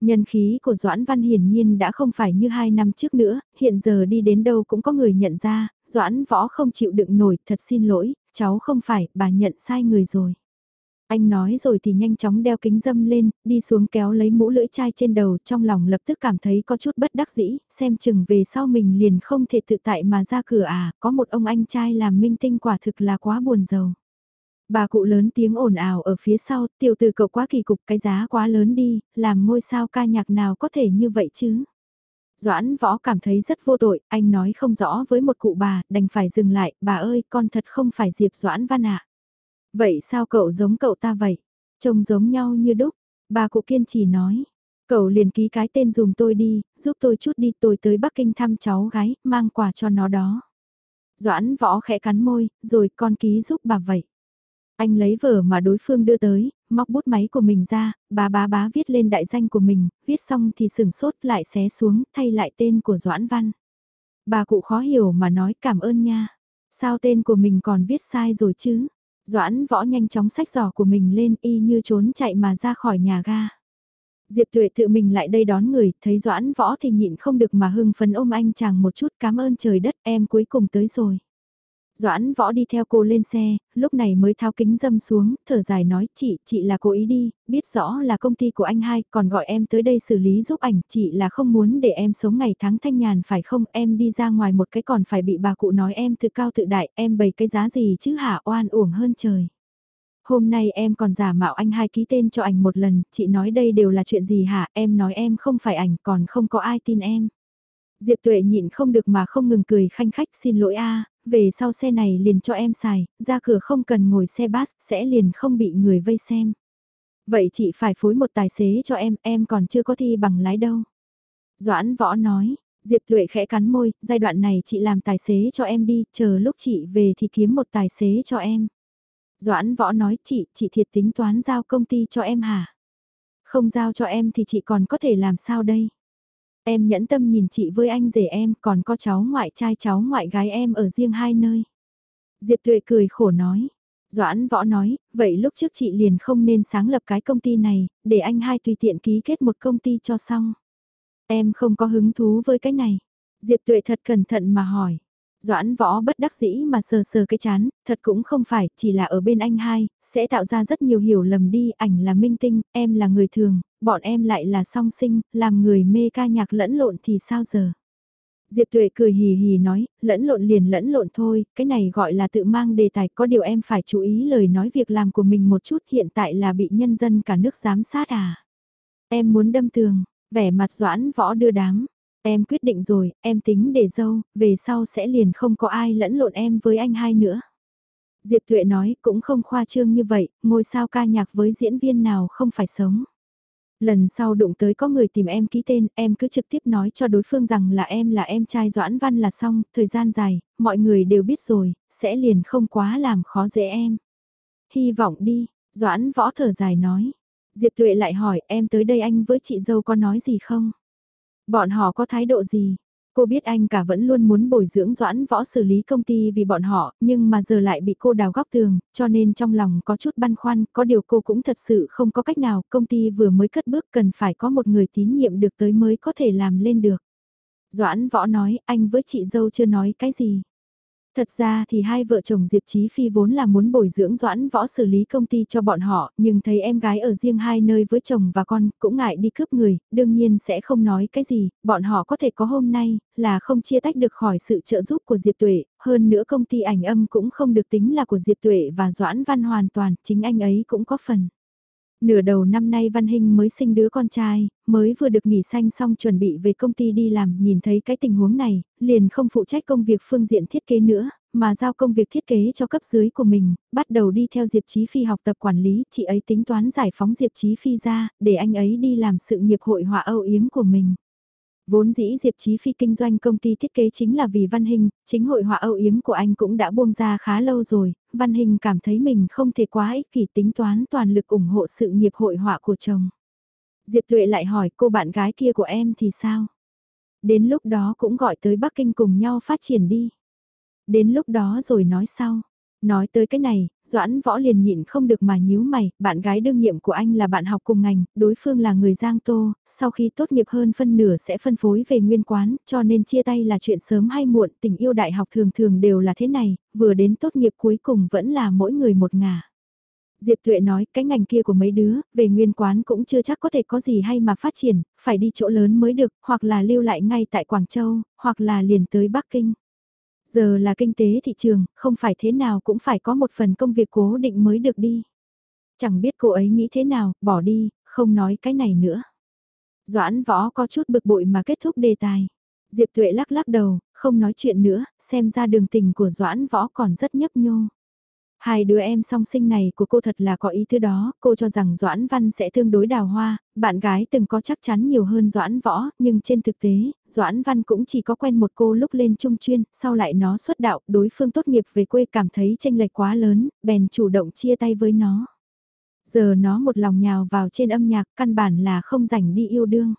Nhân khí của Doãn Văn hiển nhiên đã không phải như hai năm trước nữa, hiện giờ đi đến đâu cũng có người nhận ra, Doãn võ không chịu đựng nổi, thật xin lỗi, cháu không phải, bà nhận sai người rồi. Anh nói rồi thì nhanh chóng đeo kính dâm lên, đi xuống kéo lấy mũ lưỡi chai trên đầu trong lòng lập tức cảm thấy có chút bất đắc dĩ, xem chừng về sau mình liền không thể tự tại mà ra cửa à, có một ông anh trai làm minh tinh quả thực là quá buồn giàu. Bà cụ lớn tiếng ồn ào ở phía sau, tiểu từ cậu quá kỳ cục cái giá quá lớn đi, làm ngôi sao ca nhạc nào có thể như vậy chứ. Doãn võ cảm thấy rất vô tội, anh nói không rõ với một cụ bà, đành phải dừng lại, bà ơi con thật không phải Diệp Doãn Văn ạ. Vậy sao cậu giống cậu ta vậy? Trông giống nhau như đúc. Bà cụ kiên trì nói. Cậu liền ký cái tên dùm tôi đi, giúp tôi chút đi tôi tới Bắc Kinh thăm cháu gái, mang quà cho nó đó. Doãn võ khẽ cắn môi, rồi con ký giúp bà vậy. Anh lấy vở mà đối phương đưa tới, móc bút máy của mình ra, bà bá bá viết lên đại danh của mình, viết xong thì sừng sốt lại xé xuống, thay lại tên của Doãn Văn. Bà cụ khó hiểu mà nói cảm ơn nha. Sao tên của mình còn viết sai rồi chứ? Doãn võ nhanh chóng sách giỏ của mình lên y như trốn chạy mà ra khỏi nhà ga. Diệp tuệ tự mình lại đây đón người, thấy doãn võ thì nhịn không được mà hưng phấn ôm anh chàng một chút cảm ơn trời đất em cuối cùng tới rồi. Doãn võ đi theo cô lên xe, lúc này mới tháo kính dâm xuống, thở dài nói chị, chị là cố ý đi, biết rõ là công ty của anh hai, còn gọi em tới đây xử lý giúp ảnh, chị là không muốn để em sống ngày tháng thanh nhàn phải không, em đi ra ngoài một cái còn phải bị bà cụ nói em tự cao tự đại, em bày cái giá gì chứ hả oan uổng hơn trời. Hôm nay em còn giả mạo anh hai ký tên cho ảnh một lần, chị nói đây đều là chuyện gì hả, em nói em không phải ảnh còn không có ai tin em. Diệp Tuệ nhịn không được mà không ngừng cười khanh khách xin lỗi a về sau xe này liền cho em xài, ra cửa không cần ngồi xe bus, sẽ liền không bị người vây xem. Vậy chị phải phối một tài xế cho em, em còn chưa có thi bằng lái đâu. Doãn võ nói, Diệp Tuệ khẽ cắn môi, giai đoạn này chị làm tài xế cho em đi, chờ lúc chị về thì kiếm một tài xế cho em. Doãn võ nói chị, chị thiệt tính toán giao công ty cho em hả? Không giao cho em thì chị còn có thể làm sao đây? Em nhẫn tâm nhìn chị với anh rể em còn có cháu ngoại trai cháu ngoại gái em ở riêng hai nơi. Diệp Tuệ cười khổ nói. Doãn võ nói, vậy lúc trước chị liền không nên sáng lập cái công ty này, để anh hai tùy tiện ký kết một công ty cho xong. Em không có hứng thú với cái này. Diệp Tuệ thật cẩn thận mà hỏi. Doãn võ bất đắc dĩ mà sờ sờ cái chán, thật cũng không phải, chỉ là ở bên anh hai, sẽ tạo ra rất nhiều hiểu lầm đi, ảnh là minh tinh, em là người thường, bọn em lại là song sinh, làm người mê ca nhạc lẫn lộn thì sao giờ? Diệp Tuệ cười hì hì nói, lẫn lộn liền lẫn lộn thôi, cái này gọi là tự mang đề tài, có điều em phải chú ý lời nói việc làm của mình một chút hiện tại là bị nhân dân cả nước giám sát à. Em muốn đâm tường, vẻ mặt doãn võ đưa đám, Em quyết định rồi, em tính để dâu, về sau sẽ liền không có ai lẫn lộn em với anh hai nữa. Diệp Tuệ nói cũng không khoa trương như vậy, ngôi sao ca nhạc với diễn viên nào không phải sống. Lần sau đụng tới có người tìm em ký tên, em cứ trực tiếp nói cho đối phương rằng là em là em trai Doãn Văn là xong, thời gian dài, mọi người đều biết rồi, sẽ liền không quá làm khó dễ em. Hy vọng đi, Doãn Võ thở dài nói. Diệp Tuệ lại hỏi em tới đây anh với chị dâu có nói gì không? Bọn họ có thái độ gì? Cô biết anh cả vẫn luôn muốn bồi dưỡng doãn võ xử lý công ty vì bọn họ, nhưng mà giờ lại bị cô đào góc tường, cho nên trong lòng có chút băn khoăn, có điều cô cũng thật sự không có cách nào, công ty vừa mới cất bước cần phải có một người tín nhiệm được tới mới có thể làm lên được. Doãn võ nói, anh với chị dâu chưa nói cái gì. Thật ra thì hai vợ chồng Diệp Chí Phi vốn là muốn bồi dưỡng doãn võ xử lý công ty cho bọn họ, nhưng thấy em gái ở riêng hai nơi với chồng và con, cũng ngại đi cướp người, đương nhiên sẽ không nói cái gì, bọn họ có thể có hôm nay, là không chia tách được khỏi sự trợ giúp của Diệp Tuệ, hơn nữa công ty ảnh âm cũng không được tính là của Diệp Tuệ và Doãn Văn hoàn toàn, chính anh ấy cũng có phần. Nửa đầu năm nay Văn Hinh mới sinh đứa con trai, mới vừa được nghỉ xanh xong chuẩn bị về công ty đi làm, nhìn thấy cái tình huống này, liền không phụ trách công việc phương diện thiết kế nữa, mà giao công việc thiết kế cho cấp dưới của mình, bắt đầu đi theo Diệp Chí Phi học tập quản lý, chị ấy tính toán giải phóng Diệp Chí Phi ra, để anh ấy đi làm sự nghiệp hội họa âu yếm của mình. Vốn dĩ Diệp Chí Phi kinh doanh công ty thiết kế chính là vì Văn Hình, chính hội họa âu yếm của anh cũng đã buông ra khá lâu rồi, Văn Hình cảm thấy mình không thể quá ích kỷ tính toán toàn lực ủng hộ sự nghiệp hội họa của chồng. Diệp Tuệ lại hỏi cô bạn gái kia của em thì sao? Đến lúc đó cũng gọi tới Bắc Kinh cùng nhau phát triển đi. Đến lúc đó rồi nói sau. Nói tới cái này, Doãn Võ liền nhịn không được mà nhíu mày, bạn gái đương nhiệm của anh là bạn học cùng ngành, đối phương là người Giang Tô, sau khi tốt nghiệp hơn phân nửa sẽ phân phối về nguyên quán, cho nên chia tay là chuyện sớm hay muộn, tình yêu đại học thường thường đều là thế này, vừa đến tốt nghiệp cuối cùng vẫn là mỗi người một ngả. Diệp Tuệ nói cái ngành kia của mấy đứa, về nguyên quán cũng chưa chắc có thể có gì hay mà phát triển, phải đi chỗ lớn mới được, hoặc là lưu lại ngay tại Quảng Châu, hoặc là liền tới Bắc Kinh. Giờ là kinh tế thị trường, không phải thế nào cũng phải có một phần công việc cố định mới được đi. Chẳng biết cô ấy nghĩ thế nào, bỏ đi, không nói cái này nữa. Doãn võ có chút bực bội mà kết thúc đề tài. Diệp Tuệ lắc lắc đầu, không nói chuyện nữa, xem ra đường tình của Doãn võ còn rất nhấp nhô. Hai đứa em song sinh này của cô thật là có ý thứ đó, cô cho rằng Doãn Văn sẽ tương đối đào hoa, bạn gái từng có chắc chắn nhiều hơn Doãn Võ, nhưng trên thực tế, Doãn Văn cũng chỉ có quen một cô lúc lên trung chuyên, sau lại nó xuất đạo, đối phương tốt nghiệp về quê cảm thấy tranh lệch quá lớn, bèn chủ động chia tay với nó. Giờ nó một lòng nhào vào trên âm nhạc, căn bản là không rảnh đi yêu đương.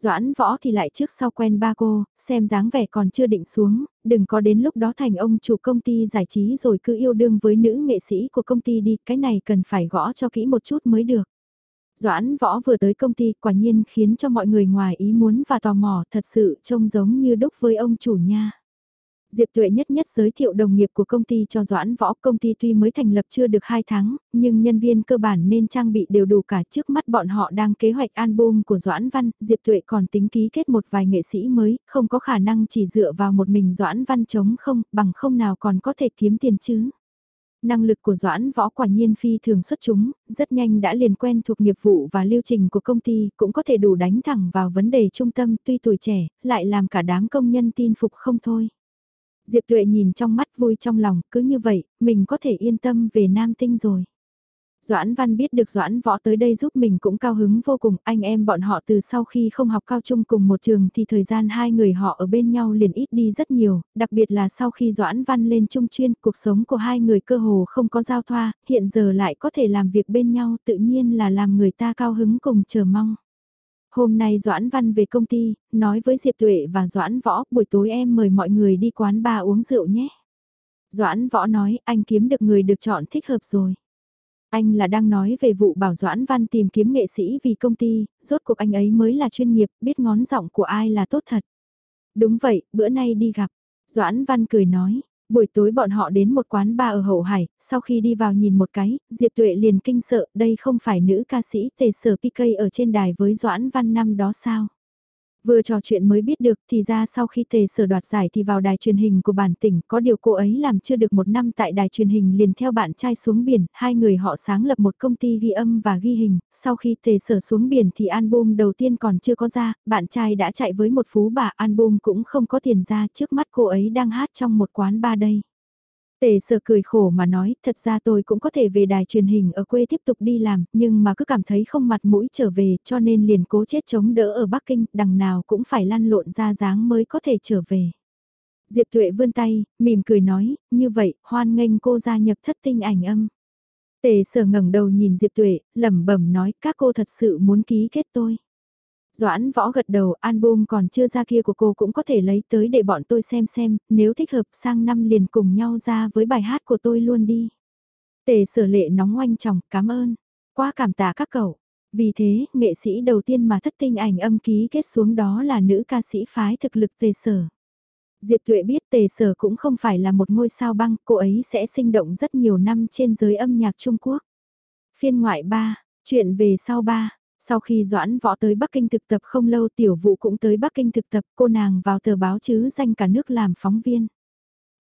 Doãn võ thì lại trước sau quen ba cô, xem dáng vẻ còn chưa định xuống, đừng có đến lúc đó thành ông chủ công ty giải trí rồi cứ yêu đương với nữ nghệ sĩ của công ty đi, cái này cần phải gõ cho kỹ một chút mới được. Doãn võ vừa tới công ty quả nhiên khiến cho mọi người ngoài ý muốn và tò mò thật sự trông giống như đúc với ông chủ nha. Diệp Tuệ nhất nhất giới thiệu đồng nghiệp của công ty cho Doãn Võ. Công ty tuy mới thành lập chưa được 2 tháng, nhưng nhân viên cơ bản nên trang bị đều đủ cả trước mắt bọn họ đang kế hoạch album của Doãn Văn. Diệp Tuệ còn tính ký kết một vài nghệ sĩ mới, không có khả năng chỉ dựa vào một mình Doãn Văn chống không, bằng không nào còn có thể kiếm tiền chứ năng lực của Doãn Võ quả nhiên phi thường xuất chúng, rất nhanh đã liền quen thuộc nghiệp vụ và lưu trình của công ty, cũng có thể đủ đánh thẳng vào vấn đề trung tâm tuy tuổi trẻ, lại làm cả đám công nhân tin phục không thôi. Diệp Tuệ nhìn trong mắt vui trong lòng, cứ như vậy, mình có thể yên tâm về Nam Tinh rồi. Doãn Văn biết được Doãn Võ tới đây giúp mình cũng cao hứng vô cùng, anh em bọn họ từ sau khi không học cao trung cùng một trường thì thời gian hai người họ ở bên nhau liền ít đi rất nhiều, đặc biệt là sau khi Doãn Văn lên trung chuyên, cuộc sống của hai người cơ hồ không có giao thoa, hiện giờ lại có thể làm việc bên nhau tự nhiên là làm người ta cao hứng cùng chờ mong. Hôm nay Doãn Văn về công ty, nói với Diệp Tuệ và Doãn Võ, buổi tối em mời mọi người đi quán bar uống rượu nhé. Doãn Võ nói, anh kiếm được người được chọn thích hợp rồi. Anh là đang nói về vụ bảo Doãn Văn tìm kiếm nghệ sĩ vì công ty, rốt cuộc anh ấy mới là chuyên nghiệp, biết ngón giọng của ai là tốt thật. Đúng vậy, bữa nay đi gặp. Doãn Văn cười nói, Buổi tối bọn họ đến một quán bar ở Hậu Hải, sau khi đi vào nhìn một cái, Diệp Tuệ liền kinh sợ, đây không phải nữ ca sĩ tề sở PK ở trên đài với Doãn Văn năm đó sao? Vừa trò chuyện mới biết được thì ra sau khi tề sở đoạt giải thì vào đài truyền hình của bản tỉnh có điều cô ấy làm chưa được một năm tại đài truyền hình liền theo bạn trai xuống biển, hai người họ sáng lập một công ty ghi âm và ghi hình, sau khi tề sở xuống biển thì album đầu tiên còn chưa có ra, bạn trai đã chạy với một phú bà album cũng không có tiền ra trước mắt cô ấy đang hát trong một quán bar đây. Tề sở cười khổ mà nói, thật ra tôi cũng có thể về đài truyền hình ở quê tiếp tục đi làm, nhưng mà cứ cảm thấy không mặt mũi trở về cho nên liền cố chết chống đỡ ở Bắc Kinh, đằng nào cũng phải lăn lộn ra dáng mới có thể trở về. Diệp Tuệ vươn tay, mỉm cười nói, như vậy, hoan nghênh cô gia nhập thất tinh ảnh âm. Tề sở ngẩng đầu nhìn Diệp Tuệ, lẩm bẩm nói, các cô thật sự muốn ký kết tôi. Doãn võ gật đầu, album còn chưa ra kia của cô cũng có thể lấy tới để bọn tôi xem xem, nếu thích hợp sang năm liền cùng nhau ra với bài hát của tôi luôn đi. Tề sở lệ nóng oanh chồng, cảm ơn. Quá cảm tạ các cậu. Vì thế, nghệ sĩ đầu tiên mà thất tinh ảnh âm ký kết xuống đó là nữ ca sĩ phái thực lực tề sở. Diệp Tuệ biết tề sở cũng không phải là một ngôi sao băng, cô ấy sẽ sinh động rất nhiều năm trên giới âm nhạc Trung Quốc. Phiên ngoại 3, chuyện về sau 3, sau khi Doãn Võ tới Bắc Kinh thực tập không lâu tiểu vụ cũng tới Bắc Kinh thực tập cô nàng vào tờ báo chứ danh cả nước làm phóng viên.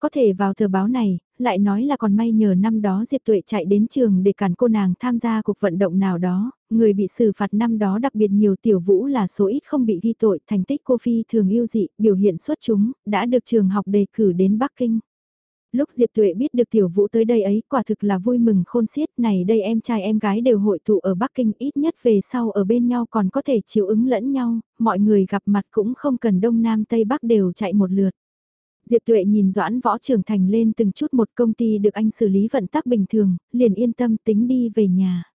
Có thể vào tờ báo này, lại nói là còn may nhờ năm đó Diệp Tuệ chạy đến trường để cản cô nàng tham gia cuộc vận động nào đó, người bị xử phạt năm đó đặc biệt nhiều tiểu vũ là số ít không bị ghi tội, thành tích cô Phi thường yêu dị, biểu hiện xuất chúng, đã được trường học đề cử đến Bắc Kinh. Lúc Diệp Tuệ biết được tiểu vũ tới đây ấy quả thực là vui mừng khôn xiết này đây em trai em gái đều hội tụ ở Bắc Kinh ít nhất về sau ở bên nhau còn có thể chiếu ứng lẫn nhau, mọi người gặp mặt cũng không cần Đông Nam Tây Bắc đều chạy một lượt. Diệp Tuệ nhìn Doãn Võ trưởng thành lên từng chút một công ty được anh xử lý vận tắc bình thường, liền yên tâm tính đi về nhà.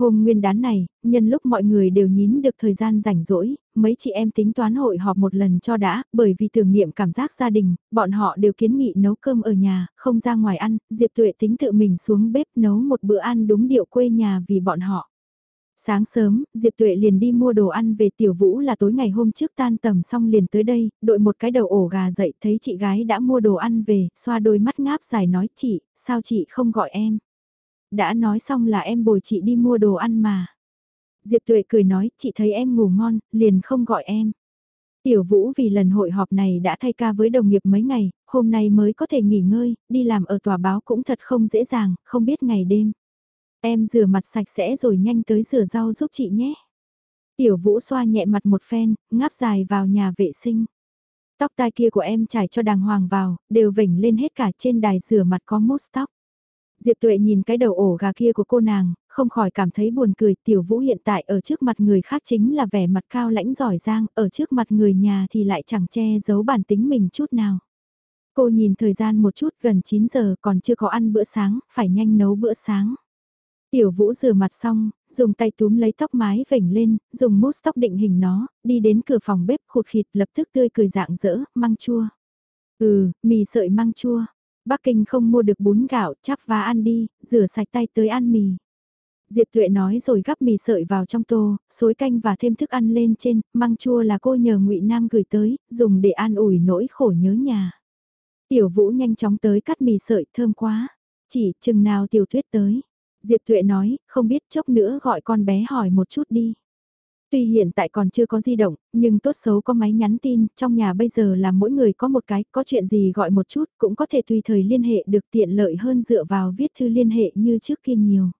Hôm nguyên đán này, nhân lúc mọi người đều nhín được thời gian rảnh rỗi, mấy chị em tính toán hội họp một lần cho đã, bởi vì tưởng niệm cảm giác gia đình, bọn họ đều kiến nghị nấu cơm ở nhà, không ra ngoài ăn, Diệp Tuệ tính tự mình xuống bếp nấu một bữa ăn đúng điệu quê nhà vì bọn họ. Sáng sớm, Diệp Tuệ liền đi mua đồ ăn về tiểu vũ là tối ngày hôm trước tan tầm xong liền tới đây, đội một cái đầu ổ gà dậy thấy chị gái đã mua đồ ăn về, xoa đôi mắt ngáp dài nói chị, sao chị không gọi em? Đã nói xong là em bồi chị đi mua đồ ăn mà. Diệp Tuệ cười nói, chị thấy em ngủ ngon, liền không gọi em. Tiểu Vũ vì lần hội họp này đã thay ca với đồng nghiệp mấy ngày, hôm nay mới có thể nghỉ ngơi, đi làm ở tòa báo cũng thật không dễ dàng, không biết ngày đêm. Em rửa mặt sạch sẽ rồi nhanh tới rửa rau giúp chị nhé. Tiểu Vũ xoa nhẹ mặt một phen, ngáp dài vào nhà vệ sinh. Tóc tai kia của em trải cho đàng hoàng vào, đều vểnh lên hết cả trên đài rửa mặt có mousse tóc. Diệp Tuệ nhìn cái đầu ổ gà kia của cô nàng, không khỏi cảm thấy buồn cười. Tiểu Vũ hiện tại ở trước mặt người khác chính là vẻ mặt cao lãnh giỏi giang, ở trước mặt người nhà thì lại chẳng che giấu bản tính mình chút nào. Cô nhìn thời gian một chút gần 9 giờ còn chưa có ăn bữa sáng, phải nhanh nấu bữa sáng. Tiểu Vũ rửa mặt xong, dùng tay túm lấy tóc mái vểnh lên, dùng mousse tóc định hình nó, đi đến cửa phòng bếp khụt khịt lập tức tươi cười dạng dỡ, măng chua. Ừ, mì sợi măng chua. Bắc Kinh không mua được bún gạo, chắp vá ăn đi, rửa sạch tay tới ăn mì. Diệp Tuệ nói rồi gắp mì sợi vào trong tô, xối canh và thêm thức ăn lên trên, măng chua là cô nhờ ngụy Nam gửi tới, dùng để an ủi nỗi khổ nhớ nhà. Tiểu Vũ nhanh chóng tới cắt mì sợi thơm quá. Chỉ chừng nào Tiểu Tuyết tới. Diệp Tuệ nói, không biết chốc nữa gọi con bé hỏi một chút đi. Tuy hiện tại còn chưa có di động, nhưng tốt xấu có máy nhắn tin, trong nhà bây giờ là mỗi người có một cái, có chuyện gì gọi một chút, cũng có thể tùy thời liên hệ được tiện lợi hơn dựa vào viết thư liên hệ như trước kia nhiều.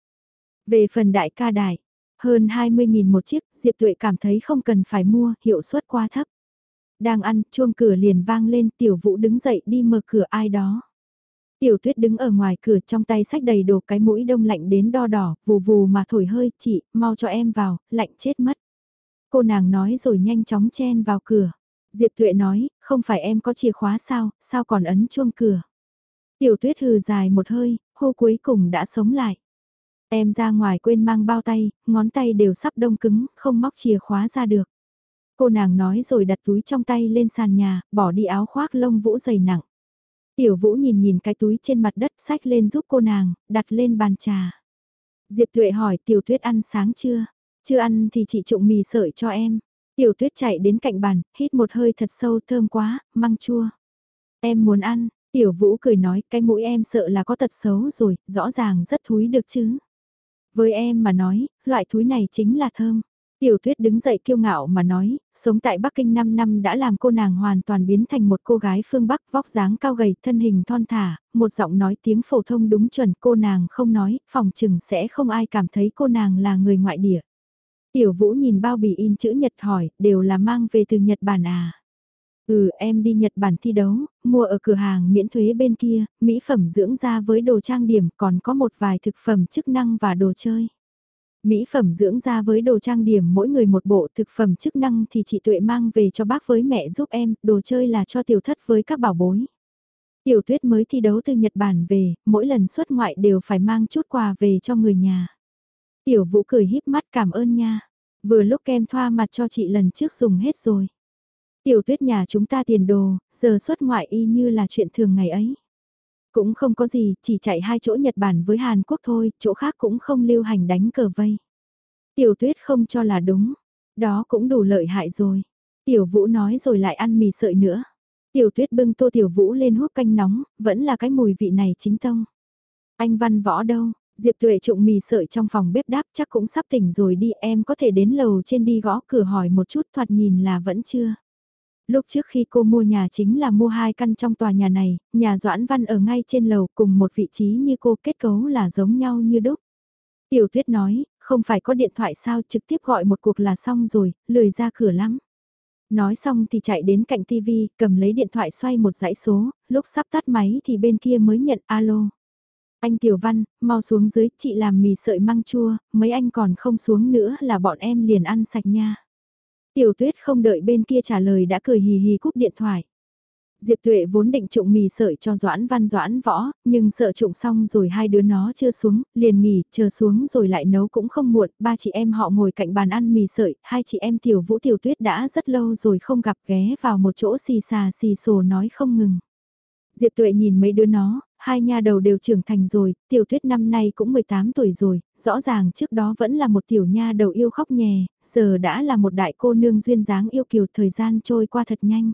Về phần đại ca đại, hơn 20.000 một chiếc, Diệp Tuệ cảm thấy không cần phải mua, hiệu suất quá thấp. Đang ăn, chuông cửa liền vang lên, tiểu vũ đứng dậy đi mở cửa ai đó. Tiểu tuyết đứng ở ngoài cửa trong tay sách đầy đồ cái mũi đông lạnh đến đo đỏ, vù vù mà thổi hơi, chị, mau cho em vào, lạnh chết mất. Cô nàng nói rồi nhanh chóng chen vào cửa. Diệp Tuệ nói, không phải em có chìa khóa sao, sao còn ấn chuông cửa. Tiểu tuyết hừ dài một hơi, hô cuối cùng đã sống lại. Em ra ngoài quên mang bao tay, ngón tay đều sắp đông cứng, không móc chìa khóa ra được. Cô nàng nói rồi đặt túi trong tay lên sàn nhà, bỏ đi áo khoác lông vũ dày nặng. Tiểu vũ nhìn nhìn cái túi trên mặt đất sách lên giúp cô nàng, đặt lên bàn trà. Diệp Tuệ hỏi tiểu tuyết ăn sáng chưa? Chưa ăn thì chị trụng mì sợi cho em. Tiểu tuyết chạy đến cạnh bàn, hít một hơi thật sâu thơm quá, măng chua. Em muốn ăn, tiểu vũ cười nói cái mũi em sợ là có tật xấu rồi, rõ ràng rất thúi được chứ. Với em mà nói, loại thúi này chính là thơm. Tiểu tuyết đứng dậy kiêu ngạo mà nói, sống tại Bắc Kinh 5 năm đã làm cô nàng hoàn toàn biến thành một cô gái phương Bắc vóc dáng cao gầy, thân hình thon thả, một giọng nói tiếng phổ thông đúng chuẩn cô nàng không nói, phòng chừng sẽ không ai cảm thấy cô nàng là người ngoại địa. Tiểu Vũ nhìn bao bì in chữ Nhật hỏi, đều là mang về từ Nhật Bản à? Ừ, em đi Nhật Bản thi đấu, mua ở cửa hàng miễn thuế bên kia, mỹ phẩm dưỡng da với đồ trang điểm, còn có một vài thực phẩm chức năng và đồ chơi. Mỹ phẩm dưỡng da với đồ trang điểm mỗi người một bộ thực phẩm chức năng thì chị Tuệ mang về cho bác với mẹ giúp em, đồ chơi là cho tiểu thất với các bảo bối. Tiểu tuyết mới thi đấu từ Nhật Bản về, mỗi lần xuất ngoại đều phải mang chút quà về cho người nhà. Tiểu vũ cười híp mắt cảm ơn nha. Vừa lúc kem thoa mặt cho chị lần trước dùng hết rồi. Tiểu tuyết nhà chúng ta tiền đồ, giờ xuất ngoại y như là chuyện thường ngày ấy. Cũng không có gì, chỉ chạy hai chỗ Nhật Bản với Hàn Quốc thôi, chỗ khác cũng không lưu hành đánh cờ vây. Tiểu tuyết không cho là đúng, đó cũng đủ lợi hại rồi. Tiểu vũ nói rồi lại ăn mì sợi nữa. Tiểu tuyết bưng tô tiểu vũ lên hút canh nóng, vẫn là cái mùi vị này chính tông. Anh văn võ đâu, Diệp Tuệ trụng mì sợi trong phòng bếp đáp chắc cũng sắp tỉnh rồi đi em có thể đến lầu trên đi gõ cửa hỏi một chút thoạt nhìn là vẫn chưa. Lúc trước khi cô mua nhà chính là mua hai căn trong tòa nhà này, nhà Doãn Văn ở ngay trên lầu cùng một vị trí như cô kết cấu là giống nhau như đúc. Tiểu Tuyết nói, không phải có điện thoại sao trực tiếp gọi một cuộc là xong rồi, lười ra cửa lắm. Nói xong thì chạy đến cạnh tivi, cầm lấy điện thoại xoay một dãy số, lúc sắp tắt máy thì bên kia mới nhận alo. Anh Tiểu Văn, mau xuống dưới, chị làm mì sợi măng chua, mấy anh còn không xuống nữa là bọn em liền ăn sạch nha. Tiểu Tuyết không đợi bên kia trả lời đã cười hì hì cúp điện thoại. Diệp Tuệ vốn định trụng mì sợi cho Doãn Văn Doãn Võ, nhưng sợ trụng xong rồi hai đứa nó chưa xuống, liền nghỉ, chờ xuống rồi lại nấu cũng không muộn, ba chị em họ ngồi cạnh bàn ăn mì sợi, hai chị em Tiểu Vũ Tiểu Tuyết đã rất lâu rồi không gặp ghé vào một chỗ xì xà xì xồ nói không ngừng. Diệp Tuệ nhìn mấy đứa nó, hai nha đầu đều trưởng thành rồi, Tiểu Tuyết năm nay cũng 18 tuổi rồi, rõ ràng trước đó vẫn là một tiểu nha đầu yêu khóc nhè, giờ đã là một đại cô nương duyên dáng yêu kiều thời gian trôi qua thật nhanh.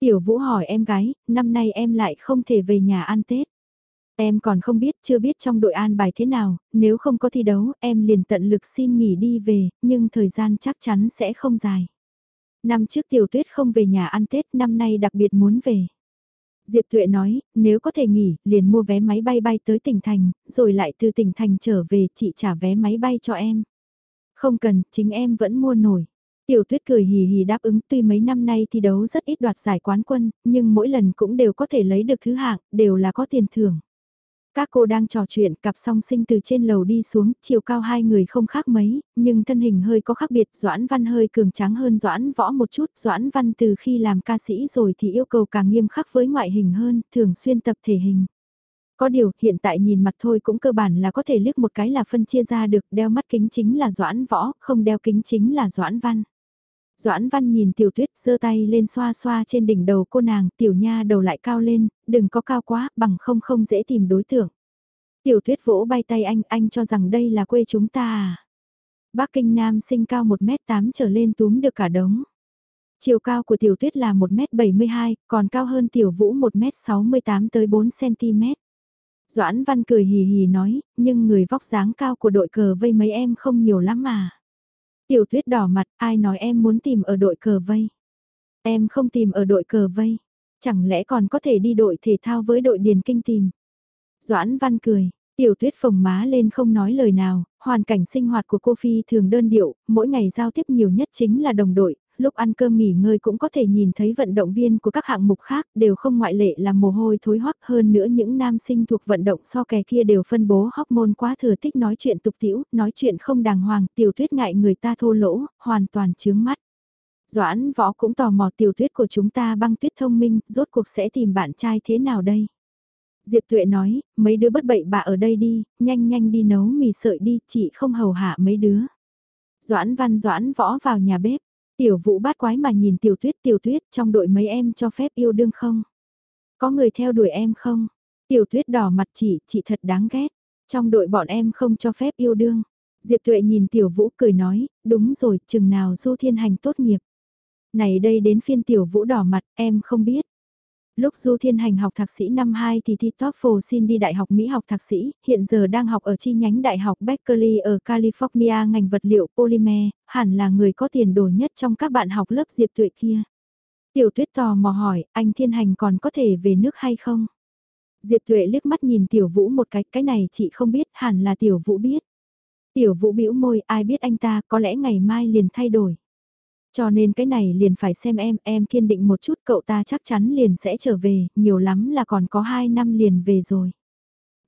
Tiểu Vũ hỏi em gái, năm nay em lại không thể về nhà ăn Tết. Em còn không biết, chưa biết trong đội an bài thế nào, nếu không có thi đấu, em liền tận lực xin nghỉ đi về, nhưng thời gian chắc chắn sẽ không dài. Năm trước Tiểu Tuyết không về nhà ăn Tết, năm nay đặc biệt muốn về. Diệp Tuệ nói, nếu có thể nghỉ, liền mua vé máy bay bay tới tỉnh thành, rồi lại từ tỉnh thành trở về, chị trả vé máy bay cho em. Không cần, chính em vẫn mua nổi. Tiểu tuyết cười hì hì đáp ứng tuy mấy năm nay thi đấu rất ít đoạt giải quán quân, nhưng mỗi lần cũng đều có thể lấy được thứ hạng, đều là có tiền thưởng. Các cô đang trò chuyện, cặp song sinh từ trên lầu đi xuống, chiều cao hai người không khác mấy, nhưng thân hình hơi có khác biệt, Doãn Văn hơi cường tráng hơn Doãn Võ một chút, Doãn Văn từ khi làm ca sĩ rồi thì yêu cầu càng nghiêm khắc với ngoại hình hơn, thường xuyên tập thể hình. Có điều, hiện tại nhìn mặt thôi cũng cơ bản là có thể liếc một cái là phân chia ra được, đeo mắt kính chính là Doãn Võ, không đeo kính chính là Doãn Văn. Doãn Văn nhìn tiểu tuyết giơ tay lên xoa xoa trên đỉnh đầu cô nàng, tiểu nha đầu lại cao lên, đừng có cao quá, bằng không không dễ tìm đối tượng. Tiểu tuyết vỗ bay tay anh, anh cho rằng đây là quê chúng ta à. Bắc Kinh Nam sinh cao 1m8 trở lên túm được cả đống. Chiều cao của tiểu tuyết là 1m72, còn cao hơn tiểu vũ 1m68 tới 4cm. Doãn Văn cười hì hì nói, nhưng người vóc dáng cao của đội cờ vây mấy em không nhiều lắm mà. Tiểu tuyết đỏ mặt, ai nói em muốn tìm ở đội cờ vây? Em không tìm ở đội cờ vây. Chẳng lẽ còn có thể đi đội thể thao với đội điền kinh tìm? Doãn văn cười, tiểu tuyết phồng má lên không nói lời nào, hoàn cảnh sinh hoạt của cô Phi thường đơn điệu, mỗi ngày giao tiếp nhiều nhất chính là đồng đội, lúc ăn cơm nghỉ ngơi cũng có thể nhìn thấy vận động viên của các hạng mục khác đều không ngoại lệ là mồ hôi thối hoắc hơn nữa những nam sinh thuộc vận động so kè kia đều phân bố hormone quá thừa thích nói chuyện tục tiễu, nói chuyện không đàng hoàng, tiểu tuyết ngại người ta thô lỗ, hoàn toàn chướng mắt. Doãn võ cũng tò mò tiểu tuyết của chúng ta băng tuyết thông minh, rốt cuộc sẽ tìm bạn trai thế nào đây? Diệp Tuệ nói, mấy đứa bất bậy bà ở đây đi, nhanh nhanh đi nấu mì sợi đi, chị không hầu hạ mấy đứa. Doãn văn doãn võ vào nhà bếp, Tiểu vũ bát quái mà nhìn tiểu tuyết tiểu tuyết trong đội mấy em cho phép yêu đương không? Có người theo đuổi em không? Tiểu tuyết đỏ mặt chỉ, chị thật đáng ghét. Trong đội bọn em không cho phép yêu đương. Diệp tuệ nhìn tiểu vũ cười nói, đúng rồi, chừng nào du thiên hành tốt nghiệp. Này đây đến phiên tiểu vũ đỏ mặt, em không biết. Lúc Du Thiên Hành học thạc sĩ năm 2 thì thi TOEFL xin đi Đại học Mỹ học thạc sĩ, hiện giờ đang học ở chi nhánh Đại học Berkeley ở California ngành vật liệu polymer, hẳn là người có tiền đồ nhất trong các bạn học lớp Diệp Tuệ kia. Tiểu tuyết tò mò hỏi, anh Thiên Hành còn có thể về nước hay không? Diệp Tuệ liếc mắt nhìn Tiểu Vũ một cái, cái này chị không biết, hẳn là Tiểu Vũ biết. Tiểu Vũ bĩu môi, ai biết anh ta, có lẽ ngày mai liền thay đổi. Cho nên cái này liền phải xem em, em kiên định một chút cậu ta chắc chắn liền sẽ trở về, nhiều lắm là còn có 2 năm liền về rồi.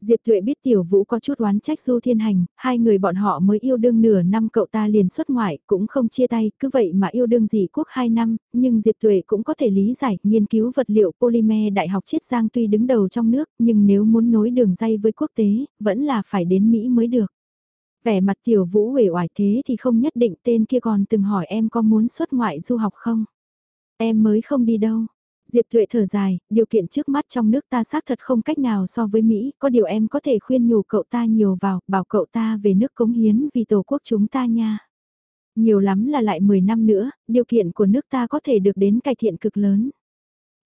Diệp Tuệ biết Tiểu Vũ có chút oán trách Du Thiên Hành, hai người bọn họ mới yêu đương nửa năm cậu ta liền xuất ngoại, cũng không chia tay, cứ vậy mà yêu đương gì quốc 2 năm, nhưng Diệp Tuệ cũng có thể lý giải, nghiên cứu vật liệu polymer Đại học Chiết Giang tuy đứng đầu trong nước, nhưng nếu muốn nối đường dây với quốc tế, vẫn là phải đến Mỹ mới được. Vẻ mặt tiểu vũ uể oải thế thì không nhất định tên kia còn từng hỏi em có muốn xuất ngoại du học không? Em mới không đi đâu. Diệp Thuệ thở dài, điều kiện trước mắt trong nước ta xác thật không cách nào so với Mỹ, có điều em có thể khuyên nhủ cậu ta nhiều vào, bảo cậu ta về nước cống hiến vì tổ quốc chúng ta nha. Nhiều lắm là lại 10 năm nữa, điều kiện của nước ta có thể được đến cải thiện cực lớn.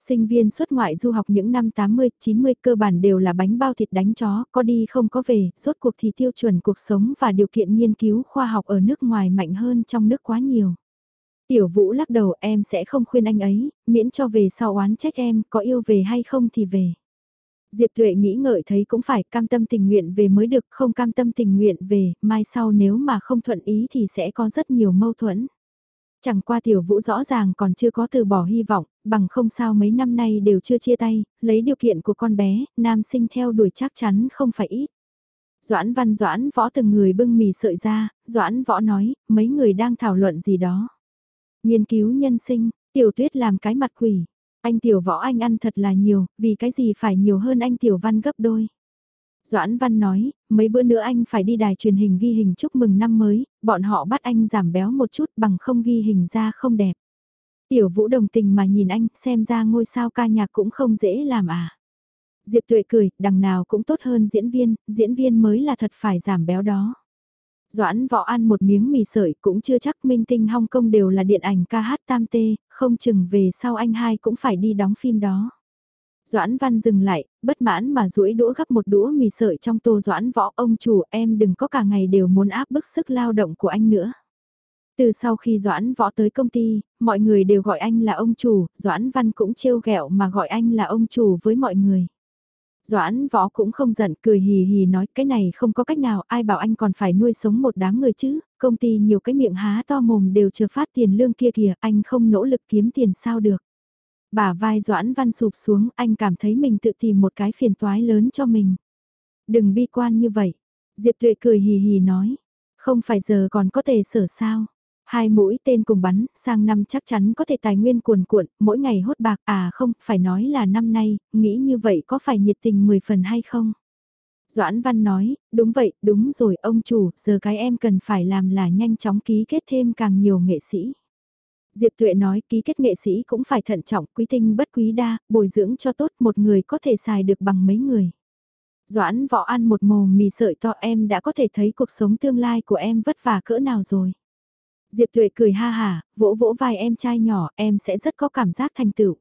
Sinh viên xuất ngoại du học những năm 80, 90 cơ bản đều là bánh bao thịt đánh chó, có đi không có về, rốt cuộc thì tiêu chuẩn cuộc sống và điều kiện nghiên cứu khoa học ở nước ngoài mạnh hơn trong nước quá nhiều. Tiểu Vũ lắc đầu em sẽ không khuyên anh ấy, miễn cho về sau oán trách em, có yêu về hay không thì về. Diệp Tuệ nghĩ ngợi thấy cũng phải cam tâm tình nguyện về mới được, không cam tâm tình nguyện về, mai sau nếu mà không thuận ý thì sẽ có rất nhiều mâu thuẫn. Chẳng qua tiểu vũ rõ ràng còn chưa có từ bỏ hy vọng, bằng không sao mấy năm nay đều chưa chia tay, lấy điều kiện của con bé, nam sinh theo đuổi chắc chắn không phải ít. Doãn văn doãn võ từng người bưng mì sợi ra, doãn võ nói, mấy người đang thảo luận gì đó. Nghiên cứu nhân sinh, tiểu tuyết làm cái mặt quỷ. Anh tiểu võ anh ăn thật là nhiều, vì cái gì phải nhiều hơn anh tiểu văn gấp đôi. Doãn Văn nói, mấy bữa nữa anh phải đi đài truyền hình ghi hình chúc mừng năm mới, bọn họ bắt anh giảm béo một chút bằng không ghi hình ra không đẹp. Tiểu Vũ đồng tình mà nhìn anh, xem ra ngôi sao ca nhạc cũng không dễ làm à. Diệp Tuệ cười, đằng nào cũng tốt hơn diễn viên, diễn viên mới là thật phải giảm béo đó. Doãn võ ăn một miếng mì sợi cũng chưa chắc minh tinh Hong Kong đều là điện ảnh ca hát tam tê, không chừng về sau anh hai cũng phải đi đóng phim đó. Doãn văn dừng lại, bất mãn mà duỗi đũa gấp một đũa mì sợi trong tô doãn võ ông chủ em đừng có cả ngày đều muốn áp bức sức lao động của anh nữa. Từ sau khi Doãn Võ tới công ty, mọi người đều gọi anh là ông chủ, Doãn Văn cũng trêu ghẹo mà gọi anh là ông chủ với mọi người. Doãn Võ cũng không giận, cười hì hì nói cái này không có cách nào, ai bảo anh còn phải nuôi sống một đám người chứ, công ty nhiều cái miệng há to mồm đều chưa phát tiền lương kia kìa, anh không nỗ lực kiếm tiền sao được. Bà vai Doãn Văn sụp xuống, anh cảm thấy mình tự tìm một cái phiền toái lớn cho mình. Đừng bi quan như vậy. Diệp Tuệ cười hì hì nói. Không phải giờ còn có thể sở sao. Hai mũi tên cùng bắn, sang năm chắc chắn có thể tài nguyên cuồn cuộn, mỗi ngày hốt bạc à không, phải nói là năm nay, nghĩ như vậy có phải nhiệt tình 10 phần hay không? Doãn Văn nói, đúng vậy, đúng rồi ông chủ, giờ cái em cần phải làm là nhanh chóng ký kết thêm càng nhiều nghệ sĩ. Diệp Tuệ nói ký kết nghệ sĩ cũng phải thận trọng, quý tinh bất quý đa, bồi dưỡng cho tốt một người có thể xài được bằng mấy người. Doãn võ ăn một mồm mì sợi to em đã có thể thấy cuộc sống tương lai của em vất vả cỡ nào rồi. Diệp Tuệ cười ha hà, vỗ vỗ vai em trai nhỏ, em sẽ rất có cảm giác thành tựu.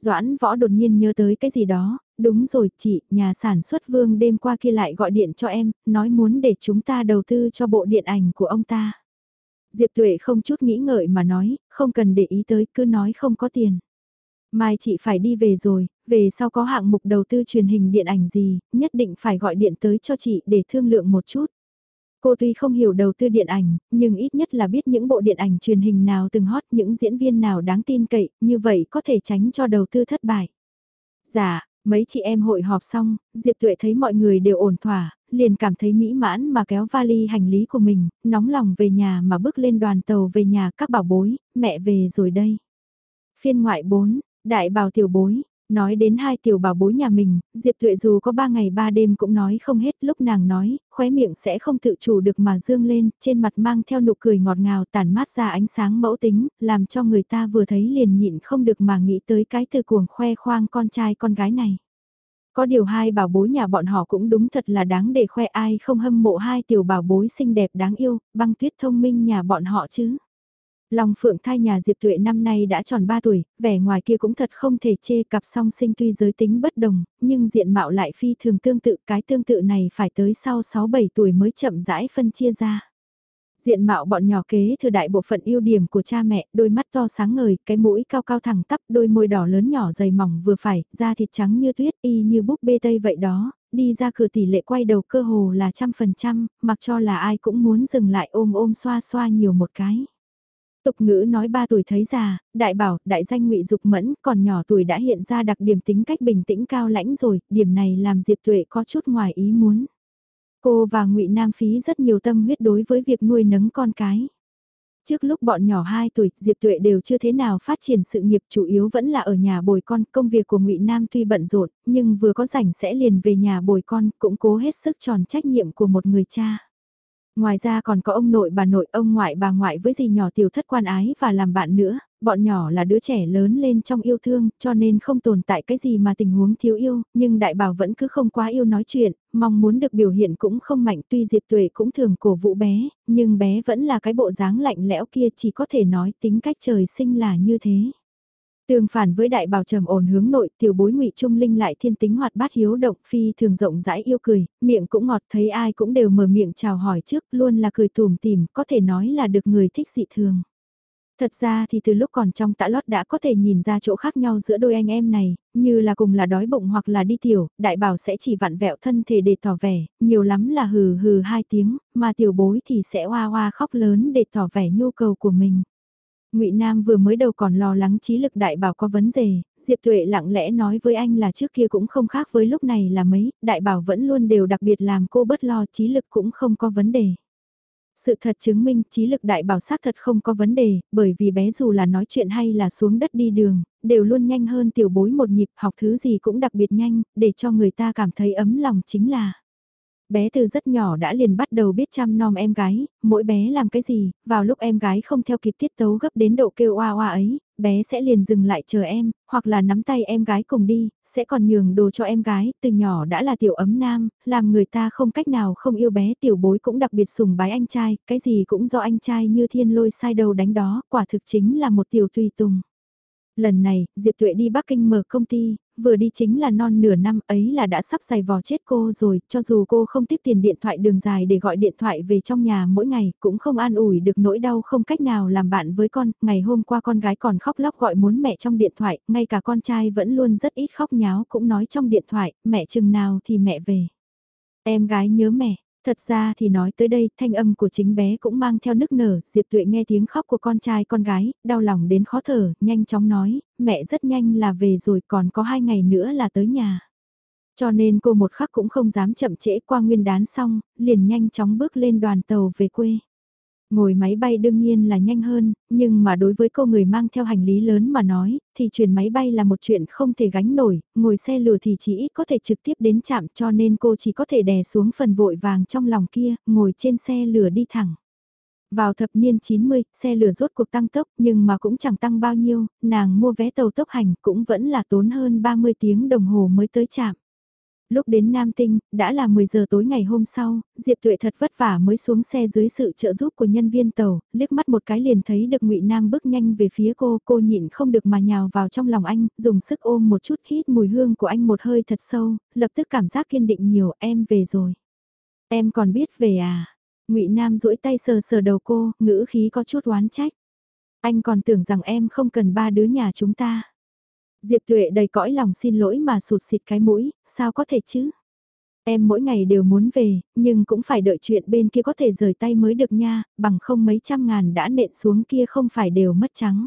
Doãn võ đột nhiên nhớ tới cái gì đó, đúng rồi chị, nhà sản xuất vương đêm qua kia lại gọi điện cho em, nói muốn để chúng ta đầu tư cho bộ điện ảnh của ông ta. Diệp Tuệ không chút nghĩ ngợi mà nói, không cần để ý tới, cứ nói không có tiền. Mai chị phải đi về rồi, về sau có hạng mục đầu tư truyền hình điện ảnh gì, nhất định phải gọi điện tới cho chị để thương lượng một chút. Cô tuy không hiểu đầu tư điện ảnh, nhưng ít nhất là biết những bộ điện ảnh truyền hình nào từng hot, những diễn viên nào đáng tin cậy, như vậy có thể tránh cho đầu tư thất bại. Dạ, mấy chị em hội họp xong, Diệp Tuệ thấy mọi người đều ổn thỏa, liền cảm thấy mỹ mãn mà kéo vali hành lý của mình, nóng lòng về nhà mà bước lên đoàn tàu về nhà các bảo bối, mẹ về rồi đây. Phiên ngoại 4, đại bảo tiểu bối, Nói đến hai tiểu bảo bối nhà mình, Diệp Tuệ dù có ba ngày ba đêm cũng nói không hết lúc nàng nói, khóe miệng sẽ không tự chủ được mà dương lên, trên mặt mang theo nụ cười ngọt ngào tản mát ra ánh sáng mẫu tính, làm cho người ta vừa thấy liền nhịn không được mà nghĩ tới cái từ cuồng khoe khoang con trai con gái này. Có điều hai bảo bối nhà bọn họ cũng đúng thật là đáng để khoe ai không hâm mộ hai tiểu bảo bối xinh đẹp đáng yêu, băng tuyết thông minh nhà bọn họ chứ. Long Phượng thai nhà Diệp Tuệ năm nay đã tròn 3 tuổi, vẻ ngoài kia cũng thật không thể chê cặp song sinh tuy giới tính bất đồng, nhưng diện mạo lại phi thường tương tự, cái tương tự này phải tới sau 6-7 tuổi mới chậm rãi phân chia ra. Diện mạo bọn nhỏ kế thừa đại bộ phận ưu điểm của cha mẹ, đôi mắt to sáng ngời, cái mũi cao cao thẳng tắp, đôi môi đỏ lớn nhỏ dày mỏng vừa phải, da thịt trắng như tuyết, y như búp bê tây vậy đó, đi ra cửa tỷ lệ quay đầu cơ hồ là trăm phần trăm, mặc cho là ai cũng muốn dừng lại ôm ôm xoa xoa nhiều một cái. Tục ngữ nói ba tuổi thấy già, đại bảo, đại danh ngụy Dục Mẫn, còn nhỏ tuổi đã hiện ra đặc điểm tính cách bình tĩnh cao lãnh rồi, điểm này làm Diệp Tuệ có chút ngoài ý muốn. Cô và ngụy Nam phí rất nhiều tâm huyết đối với việc nuôi nấng con cái. Trước lúc bọn nhỏ 2 tuổi, Diệp Tuệ đều chưa thế nào phát triển sự nghiệp chủ yếu vẫn là ở nhà bồi con. Công việc của ngụy Nam tuy bận rộn, nhưng vừa có rảnh sẽ liền về nhà bồi con, cũng cố hết sức tròn trách nhiệm của một người cha. Ngoài ra còn có ông nội bà nội ông ngoại bà ngoại với dì nhỏ tiểu thất quan ái và làm bạn nữa, bọn nhỏ là đứa trẻ lớn lên trong yêu thương cho nên không tồn tại cái gì mà tình huống thiếu yêu, nhưng đại bảo vẫn cứ không quá yêu nói chuyện, mong muốn được biểu hiện cũng không mạnh tuy Diệp Tuệ cũng thường cổ vũ bé, nhưng bé vẫn là cái bộ dáng lạnh lẽo kia chỉ có thể nói tính cách trời sinh là như thế. Tương phản với đại bảo trầm ổn hướng nội, tiểu bối ngụy Trung Linh lại thiên tính hoạt bát hiếu động phi thường rộng rãi yêu cười, miệng cũng ngọt thấy ai cũng đều mở miệng chào hỏi trước, luôn là cười tùm tìm, có thể nói là được người thích dị thường. Thật ra thì từ lúc còn trong tã lót đã có thể nhìn ra chỗ khác nhau giữa đôi anh em này, như là cùng là đói bụng hoặc là đi tiểu, đại bảo sẽ chỉ vặn vẹo thân thể để tỏ vẻ, nhiều lắm là hừ hừ hai tiếng, mà tiểu bối thì sẽ hoa hoa khóc lớn để tỏ vẻ nhu cầu của mình. Ngụy Nam vừa mới đầu còn lo lắng trí lực đại bảo có vấn đề, Diệp Tuệ lặng lẽ nói với anh là trước kia cũng không khác với lúc này là mấy, đại bảo vẫn luôn đều đặc biệt làm cô bớt lo trí lực cũng không có vấn đề. Sự thật chứng minh trí lực đại bảo xác thật không có vấn đề, bởi vì bé dù là nói chuyện hay là xuống đất đi đường, đều luôn nhanh hơn tiểu bối một nhịp học thứ gì cũng đặc biệt nhanh, để cho người ta cảm thấy ấm lòng chính là. Bé từ rất nhỏ đã liền bắt đầu biết chăm nom em gái, mỗi bé làm cái gì, vào lúc em gái không theo kịp tiết tấu gấp đến độ kêu oa oa ấy, bé sẽ liền dừng lại chờ em, hoặc là nắm tay em gái cùng đi, sẽ còn nhường đồ cho em gái, từ nhỏ đã là tiểu ấm nam, làm người ta không cách nào không yêu bé tiểu bối cũng đặc biệt sùng bái anh trai, cái gì cũng do anh trai như thiên lôi sai đầu đánh đó, quả thực chính là một tiểu tùy tùng. Lần này, Diệp Tuệ đi Bắc Kinh mở công ty, vừa đi chính là non nửa năm ấy là đã sắp giày vò chết cô rồi, cho dù cô không tiếp tiền điện thoại đường dài để gọi điện thoại về trong nhà mỗi ngày, cũng không an ủi được nỗi đau không cách nào làm bạn với con, ngày hôm qua con gái còn khóc lóc gọi muốn mẹ trong điện thoại, ngay cả con trai vẫn luôn rất ít khóc nháo cũng nói trong điện thoại, mẹ chừng nào thì mẹ về. Em gái nhớ mẹ, Thật ra thì nói tới đây, thanh âm của chính bé cũng mang theo nức nở, Diệp Tuệ nghe tiếng khóc của con trai con gái, đau lòng đến khó thở, nhanh chóng nói, mẹ rất nhanh là về rồi còn có hai ngày nữa là tới nhà. Cho nên cô một khắc cũng không dám chậm trễ qua nguyên đán xong, liền nhanh chóng bước lên đoàn tàu về quê. Ngồi máy bay đương nhiên là nhanh hơn, nhưng mà đối với cô người mang theo hành lý lớn mà nói, thì chuyển máy bay là một chuyện không thể gánh nổi, ngồi xe lửa thì chỉ ít có thể trực tiếp đến trạm cho nên cô chỉ có thể đè xuống phần vội vàng trong lòng kia, ngồi trên xe lửa đi thẳng. Vào thập niên 90, xe lửa rốt cuộc tăng tốc nhưng mà cũng chẳng tăng bao nhiêu, nàng mua vé tàu tốc hành cũng vẫn là tốn hơn 30 tiếng đồng hồ mới tới trạm. Lúc đến Nam Tinh, đã là 10 giờ tối ngày hôm sau, Diệp Tuệ thật vất vả mới xuống xe dưới sự trợ giúp của nhân viên tàu, liếc mắt một cái liền thấy được Ngụy Nam bước nhanh về phía cô, cô nhịn không được mà nhào vào trong lòng anh, dùng sức ôm một chút hít mùi hương của anh một hơi thật sâu, lập tức cảm giác kiên định nhiều, em về rồi. Em còn biết về à? Ngụy Nam duỗi tay sờ sờ đầu cô, ngữ khí có chút oán trách. Anh còn tưởng rằng em không cần ba đứa nhà chúng ta. Diệp Tuệ đầy cõi lòng xin lỗi mà sụt xịt cái mũi, sao có thể chứ? Em mỗi ngày đều muốn về, nhưng cũng phải đợi chuyện bên kia có thể rời tay mới được nha, bằng không mấy trăm ngàn đã nện xuống kia không phải đều mất trắng.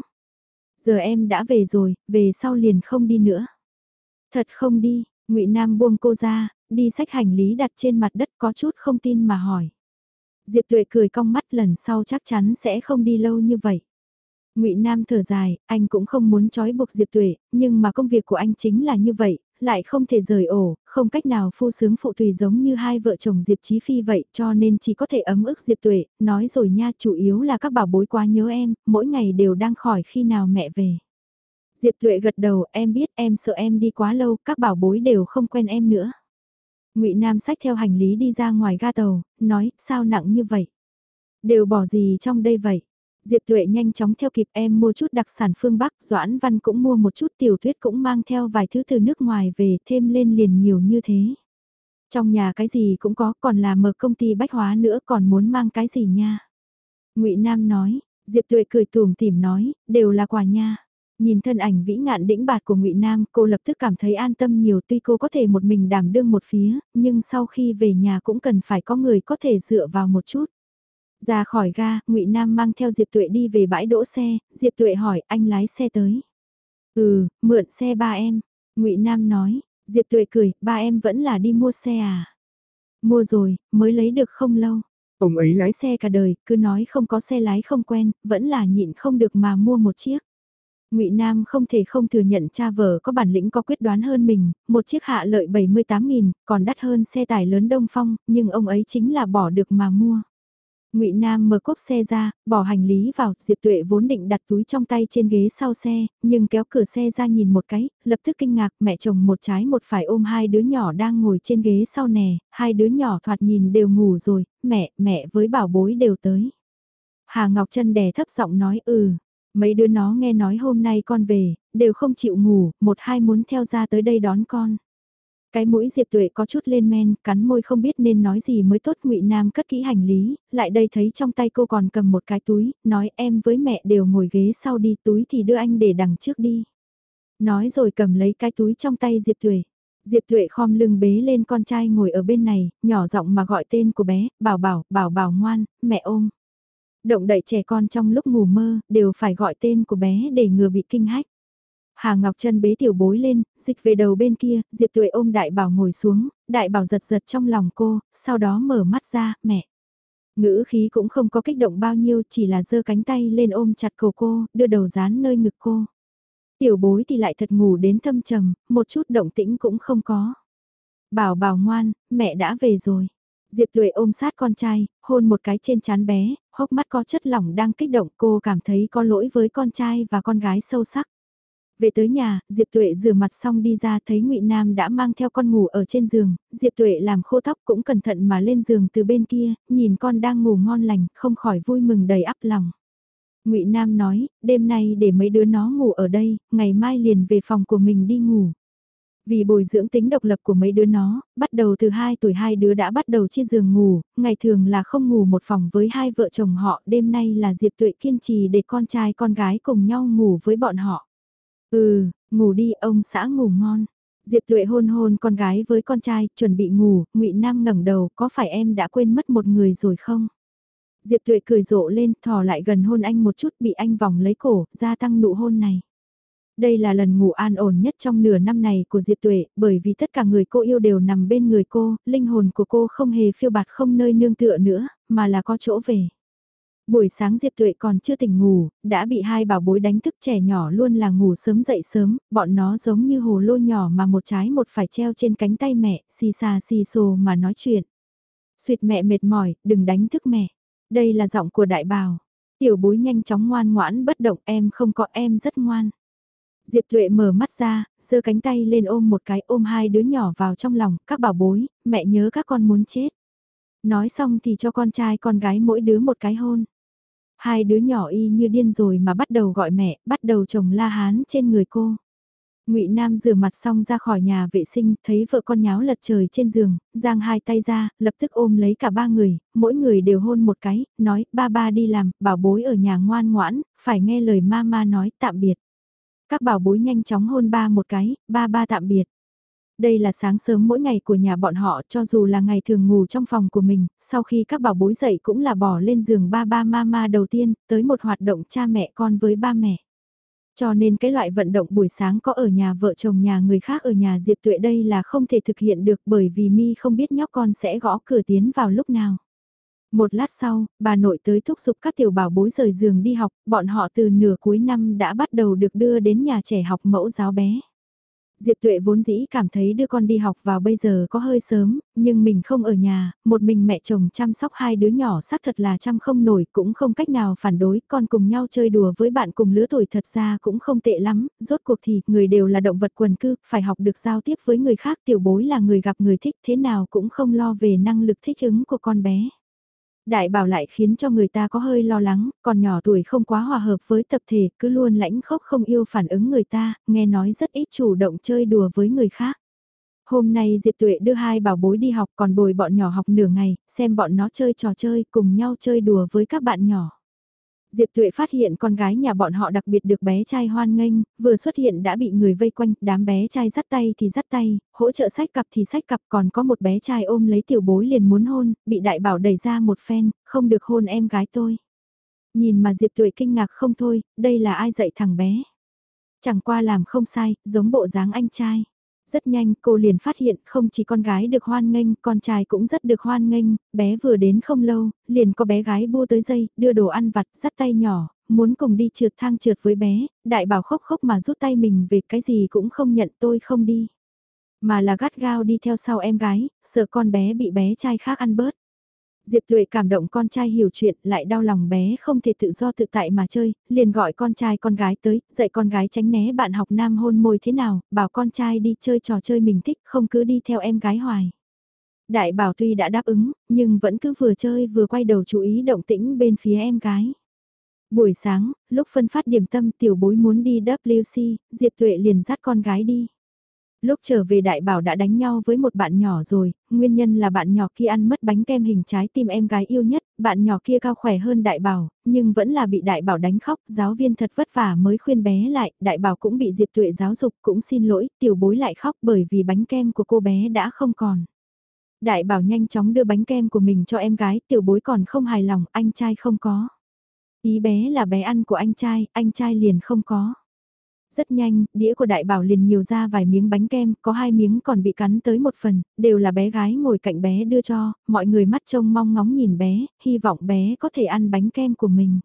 Giờ em đã về rồi, về sau liền không đi nữa. Thật không đi, ngụy Nam buông cô ra, đi xách hành lý đặt trên mặt đất có chút không tin mà hỏi. Diệp Tuệ cười cong mắt lần sau chắc chắn sẽ không đi lâu như vậy. Ngụy Nam thở dài, anh cũng không muốn trói buộc Diệp Tuệ, nhưng mà công việc của anh chính là như vậy, lại không thể rời ổ, không cách nào phu sướng phụ tùy giống như hai vợ chồng Diệp Chí Phi vậy, cho nên chỉ có thể ấm ức Diệp Tuệ, nói rồi nha, chủ yếu là các bảo bối quá nhớ em, mỗi ngày đều đang khỏi khi nào mẹ về. Diệp Tuệ gật đầu, em biết em sợ em đi quá lâu, các bảo bối đều không quen em nữa. Ngụy Nam xách theo hành lý đi ra ngoài ga tàu, nói, sao nặng như vậy? Đều bỏ gì trong đây vậy? Diệp Tuệ nhanh chóng theo kịp em mua chút đặc sản phương Bắc, Doãn Văn cũng mua một chút tiểu thuyết cũng mang theo vài thứ từ nước ngoài về thêm lên liền nhiều như thế. Trong nhà cái gì cũng có còn là mở công ty bách hóa nữa còn muốn mang cái gì nha. ngụy Nam nói, Diệp Tuệ cười tùm tìm nói, đều là quà nha. Nhìn thân ảnh vĩ ngạn đĩnh bạt của ngụy Nam, cô lập tức cảm thấy an tâm nhiều tuy cô có thể một mình đảm đương một phía, nhưng sau khi về nhà cũng cần phải có người có thể dựa vào một chút. Ra khỏi ga, ngụy Nam mang theo Diệp Tuệ đi về bãi đỗ xe, Diệp Tuệ hỏi anh lái xe tới. Ừ, mượn xe ba em. ngụy Nam nói, Diệp Tuệ cười, ba em vẫn là đi mua xe à? Mua rồi, mới lấy được không lâu. Ông ấy lái xe cả đời, cứ nói không có xe lái không quen, vẫn là nhịn không được mà mua một chiếc. Ngụy Nam không thể không thừa nhận cha vợ có bản lĩnh có quyết đoán hơn mình, một chiếc hạ lợi 78.000, còn đắt hơn xe tải lớn Đông Phong, nhưng ông ấy chính là bỏ được mà mua. Ngụy Nam mở cốp xe ra, bỏ hành lý vào, Diệp Tuệ vốn định đặt túi trong tay trên ghế sau xe, nhưng kéo cửa xe ra nhìn một cái, lập tức kinh ngạc, mẹ chồng một trái một phải ôm hai đứa nhỏ đang ngồi trên ghế sau nè, hai đứa nhỏ thoạt nhìn đều ngủ rồi, mẹ, mẹ với bảo bối đều tới. Hà Ngọc Trân đè thấp giọng nói ừ, mấy đứa nó nghe nói hôm nay con về, đều không chịu ngủ, một hai muốn theo ra tới đây đón con. Cái mũi Diệp Tuệ có chút lên men, cắn môi không biết nên nói gì mới tốt ngụy Nam cất kỹ hành lý, lại đây thấy trong tay cô còn cầm một cái túi, nói em với mẹ đều ngồi ghế sau đi túi thì đưa anh để đằng trước đi. Nói rồi cầm lấy cái túi trong tay Diệp Tuệ. Diệp Tuệ khom lưng bế lên con trai ngồi ở bên này, nhỏ giọng mà gọi tên của bé, bảo bảo, bảo bảo ngoan, mẹ ôm. Động đậy trẻ con trong lúc ngủ mơ, đều phải gọi tên của bé để ngừa bị kinh hách. Hà Ngọc Trân bế tiểu bối lên, dịch về đầu bên kia, Diệp Tuệ ôm đại bảo ngồi xuống, đại bảo giật giật trong lòng cô, sau đó mở mắt ra, mẹ. Ngữ khí cũng không có kích động bao nhiêu, chỉ là giơ cánh tay lên ôm chặt cầu cô, đưa đầu dán nơi ngực cô. Tiểu bối thì lại thật ngủ đến thâm trầm, một chút động tĩnh cũng không có. Bảo bảo ngoan, mẹ đã về rồi. Diệp Tuệ ôm sát con trai, hôn một cái trên chán bé, hốc mắt có chất lỏng đang kích động cô cảm thấy có lỗi với con trai và con gái sâu sắc. Về tới nhà, Diệp Tuệ rửa mặt xong đi ra thấy Ngụy Nam đã mang theo con ngủ ở trên giường, Diệp Tuệ làm khô tóc cũng cẩn thận mà lên giường từ bên kia, nhìn con đang ngủ ngon lành, không khỏi vui mừng đầy ắp lòng. Ngụy Nam nói, đêm nay để mấy đứa nó ngủ ở đây, ngày mai liền về phòng của mình đi ngủ. Vì bồi dưỡng tính độc lập của mấy đứa nó, bắt đầu từ 2 tuổi hai đứa đã bắt đầu chia giường ngủ, ngày thường là không ngủ một phòng với hai vợ chồng họ, đêm nay là Diệp Tuệ kiên trì để con trai con gái cùng nhau ngủ với bọn họ. Ừ, ngủ đi ông xã ngủ ngon. Diệp Tuệ hôn hôn con gái với con trai, chuẩn bị ngủ, Ngụy Nam ngẩng đầu, có phải em đã quên mất một người rồi không? Diệp Tuệ cười rộ lên, thò lại gần hôn anh một chút, bị anh vòng lấy cổ, gia tăng nụ hôn này. Đây là lần ngủ an ổn nhất trong nửa năm này của Diệp Tuệ, bởi vì tất cả người cô yêu đều nằm bên người cô, linh hồn của cô không hề phiêu bạt không nơi nương tựa nữa, mà là có chỗ về. Buổi sáng Diệp Tuệ còn chưa tỉnh ngủ, đã bị hai bảo bối đánh thức trẻ nhỏ luôn là ngủ sớm dậy sớm, bọn nó giống như hồ lô nhỏ mà một trái một phải treo trên cánh tay mẹ, xì xà xì xồ mà nói chuyện. Xuyệt mẹ mệt mỏi, đừng đánh thức mẹ. Đây là giọng của đại bào. Tiểu bối nhanh chóng ngoan ngoãn bất động em không có em rất ngoan. Diệp Tuệ mở mắt ra, giơ cánh tay lên ôm một cái ôm hai đứa nhỏ vào trong lòng, các bảo bối, mẹ nhớ các con muốn chết. Nói xong thì cho con trai con gái mỗi đứa một cái hôn. Hai đứa nhỏ y như điên rồi mà bắt đầu gọi mẹ, bắt đầu chồng la hán trên người cô. Ngụy Nam rửa mặt xong ra khỏi nhà vệ sinh, thấy vợ con nháo lật trời trên giường, giang hai tay ra, lập tức ôm lấy cả ba người, mỗi người đều hôn một cái, nói ba ba đi làm, bảo bối ở nhà ngoan ngoãn, phải nghe lời mama nói tạm biệt. Các bảo bối nhanh chóng hôn ba một cái, ba ba tạm biệt. Đây là sáng sớm mỗi ngày của nhà bọn họ cho dù là ngày thường ngủ trong phòng của mình, sau khi các bảo bối dậy cũng là bỏ lên giường ba ba mama đầu tiên, tới một hoạt động cha mẹ con với ba mẹ. Cho nên cái loại vận động buổi sáng có ở nhà vợ chồng nhà người khác ở nhà Diệp Tuệ đây là không thể thực hiện được bởi vì mi không biết nhóc con sẽ gõ cửa tiến vào lúc nào. Một lát sau, bà nội tới thúc giục các tiểu bảo bối rời giường đi học, bọn họ từ nửa cuối năm đã bắt đầu được đưa đến nhà trẻ học mẫu giáo bé. Diệp Tuệ vốn dĩ cảm thấy đưa con đi học vào bây giờ có hơi sớm, nhưng mình không ở nhà, một mình mẹ chồng chăm sóc hai đứa nhỏ xác thật là chăm không nổi, cũng không cách nào phản đối, con cùng nhau chơi đùa với bạn cùng lứa tuổi thật ra cũng không tệ lắm, rốt cuộc thì người đều là động vật quần cư, phải học được giao tiếp với người khác tiểu bối là người gặp người thích thế nào cũng không lo về năng lực thích ứng của con bé. Đại bảo lại khiến cho người ta có hơi lo lắng, còn nhỏ tuổi không quá hòa hợp với tập thể, cứ luôn lãnh khốc không yêu phản ứng người ta, nghe nói rất ít chủ động chơi đùa với người khác. Hôm nay Diệp Tuệ đưa hai bảo bối đi học còn bồi bọn nhỏ học nửa ngày, xem bọn nó chơi trò chơi cùng nhau chơi đùa với các bạn nhỏ. Diệp Tuệ phát hiện con gái nhà bọn họ đặc biệt được bé trai hoan nghênh, vừa xuất hiện đã bị người vây quanh, đám bé trai dắt tay thì dắt tay, hỗ trợ sách cặp thì sách cặp còn có một bé trai ôm lấy tiểu bối liền muốn hôn, bị đại bảo đẩy ra một phen, không được hôn em gái tôi. Nhìn mà Diệp Tuệ kinh ngạc không thôi, đây là ai dạy thằng bé. Chẳng qua làm không sai, giống bộ dáng anh trai. Rất nhanh cô liền phát hiện không chỉ con gái được hoan nghênh, con trai cũng rất được hoan nghênh, bé vừa đến không lâu, liền có bé gái bua tới dây, đưa đồ ăn vặt, dắt tay nhỏ, muốn cùng đi trượt thang trượt với bé, đại bảo khóc khóc mà rút tay mình về cái gì cũng không nhận tôi không đi. Mà là gắt gao đi theo sau em gái, sợ con bé bị bé trai khác ăn bớt. Diệp Tuệ cảm động con trai hiểu chuyện, lại đau lòng bé không thể tự do tự tại mà chơi, liền gọi con trai con gái tới, dạy con gái tránh né bạn học nam hôn môi thế nào, bảo con trai đi chơi trò chơi mình thích, không cứ đi theo em gái hoài. Đại bảo tuy đã đáp ứng, nhưng vẫn cứ vừa chơi vừa quay đầu chú ý động tĩnh bên phía em gái. Buổi sáng, lúc phân phát điểm tâm tiểu bối muốn đi WC, Diệp Tuệ liền dắt con gái đi. Lúc trở về đại bảo đã đánh nhau với một bạn nhỏ rồi, nguyên nhân là bạn nhỏ kia ăn mất bánh kem hình trái tim em gái yêu nhất, bạn nhỏ kia cao khỏe hơn đại bảo, nhưng vẫn là bị đại bảo đánh khóc, giáo viên thật vất vả mới khuyên bé lại, đại bảo cũng bị Diệp Tuệ giáo dục cũng xin lỗi, tiểu bối lại khóc bởi vì bánh kem của cô bé đã không còn. Đại bảo nhanh chóng đưa bánh kem của mình cho em gái, tiểu bối còn không hài lòng, anh trai không có. Ý bé là bé ăn của anh trai, anh trai liền không có. Rất nhanh, đĩa của đại bảo liền nhiều ra vài miếng bánh kem, có hai miếng còn bị cắn tới một phần, đều là bé gái ngồi cạnh bé đưa cho, mọi người mắt trông mong ngóng nhìn bé, hy vọng bé có thể ăn bánh kem của mình.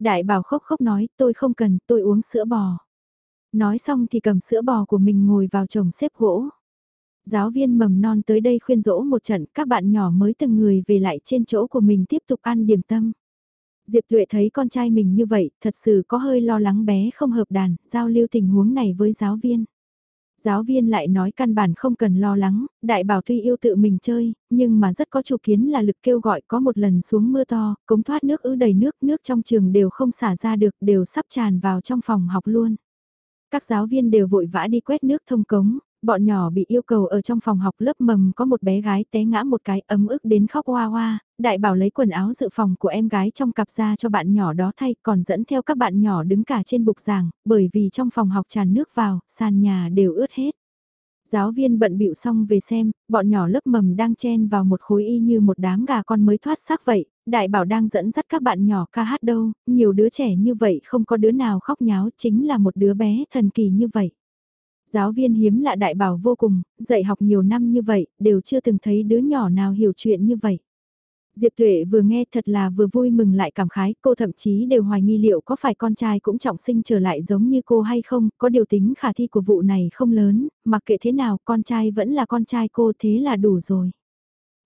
Đại bảo khóc khóc nói, tôi không cần, tôi uống sữa bò. Nói xong thì cầm sữa bò của mình ngồi vào chồng xếp gỗ. Giáo viên mầm non tới đây khuyên dỗ một trận, các bạn nhỏ mới từng người về lại trên chỗ của mình tiếp tục ăn điểm tâm. Diệp Tuệ thấy con trai mình như vậy, thật sự có hơi lo lắng bé không hợp đàn, giao lưu tình huống này với giáo viên. Giáo viên lại nói căn bản không cần lo lắng, đại bảo tuy yêu tự mình chơi, nhưng mà rất có chủ kiến là lực kêu gọi có một lần xuống mưa to, cống thoát nước ứ đầy nước, nước trong trường đều không xả ra được, đều sắp tràn vào trong phòng học luôn. Các giáo viên đều vội vã đi quét nước thông cống, Bọn nhỏ bị yêu cầu ở trong phòng học lớp mầm có một bé gái té ngã một cái ấm ức đến khóc hoa hoa, đại bảo lấy quần áo dự phòng của em gái trong cặp ra cho bạn nhỏ đó thay còn dẫn theo các bạn nhỏ đứng cả trên bục giảng, bởi vì trong phòng học tràn nước vào, sàn nhà đều ướt hết. Giáo viên bận bịu xong về xem, bọn nhỏ lớp mầm đang chen vào một khối y như một đám gà con mới thoát xác vậy, đại bảo đang dẫn dắt các bạn nhỏ ca hát đâu, nhiều đứa trẻ như vậy không có đứa nào khóc nháo chính là một đứa bé thần kỳ như vậy. Giáo viên hiếm lạ đại bảo vô cùng, dạy học nhiều năm như vậy, đều chưa từng thấy đứa nhỏ nào hiểu chuyện như vậy. Diệp Tuệ vừa nghe thật là vừa vui mừng lại cảm khái, cô thậm chí đều hoài nghi liệu có phải con trai cũng trọng sinh trở lại giống như cô hay không, có điều tính khả thi của vụ này không lớn, mặc kệ thế nào con trai vẫn là con trai cô thế là đủ rồi.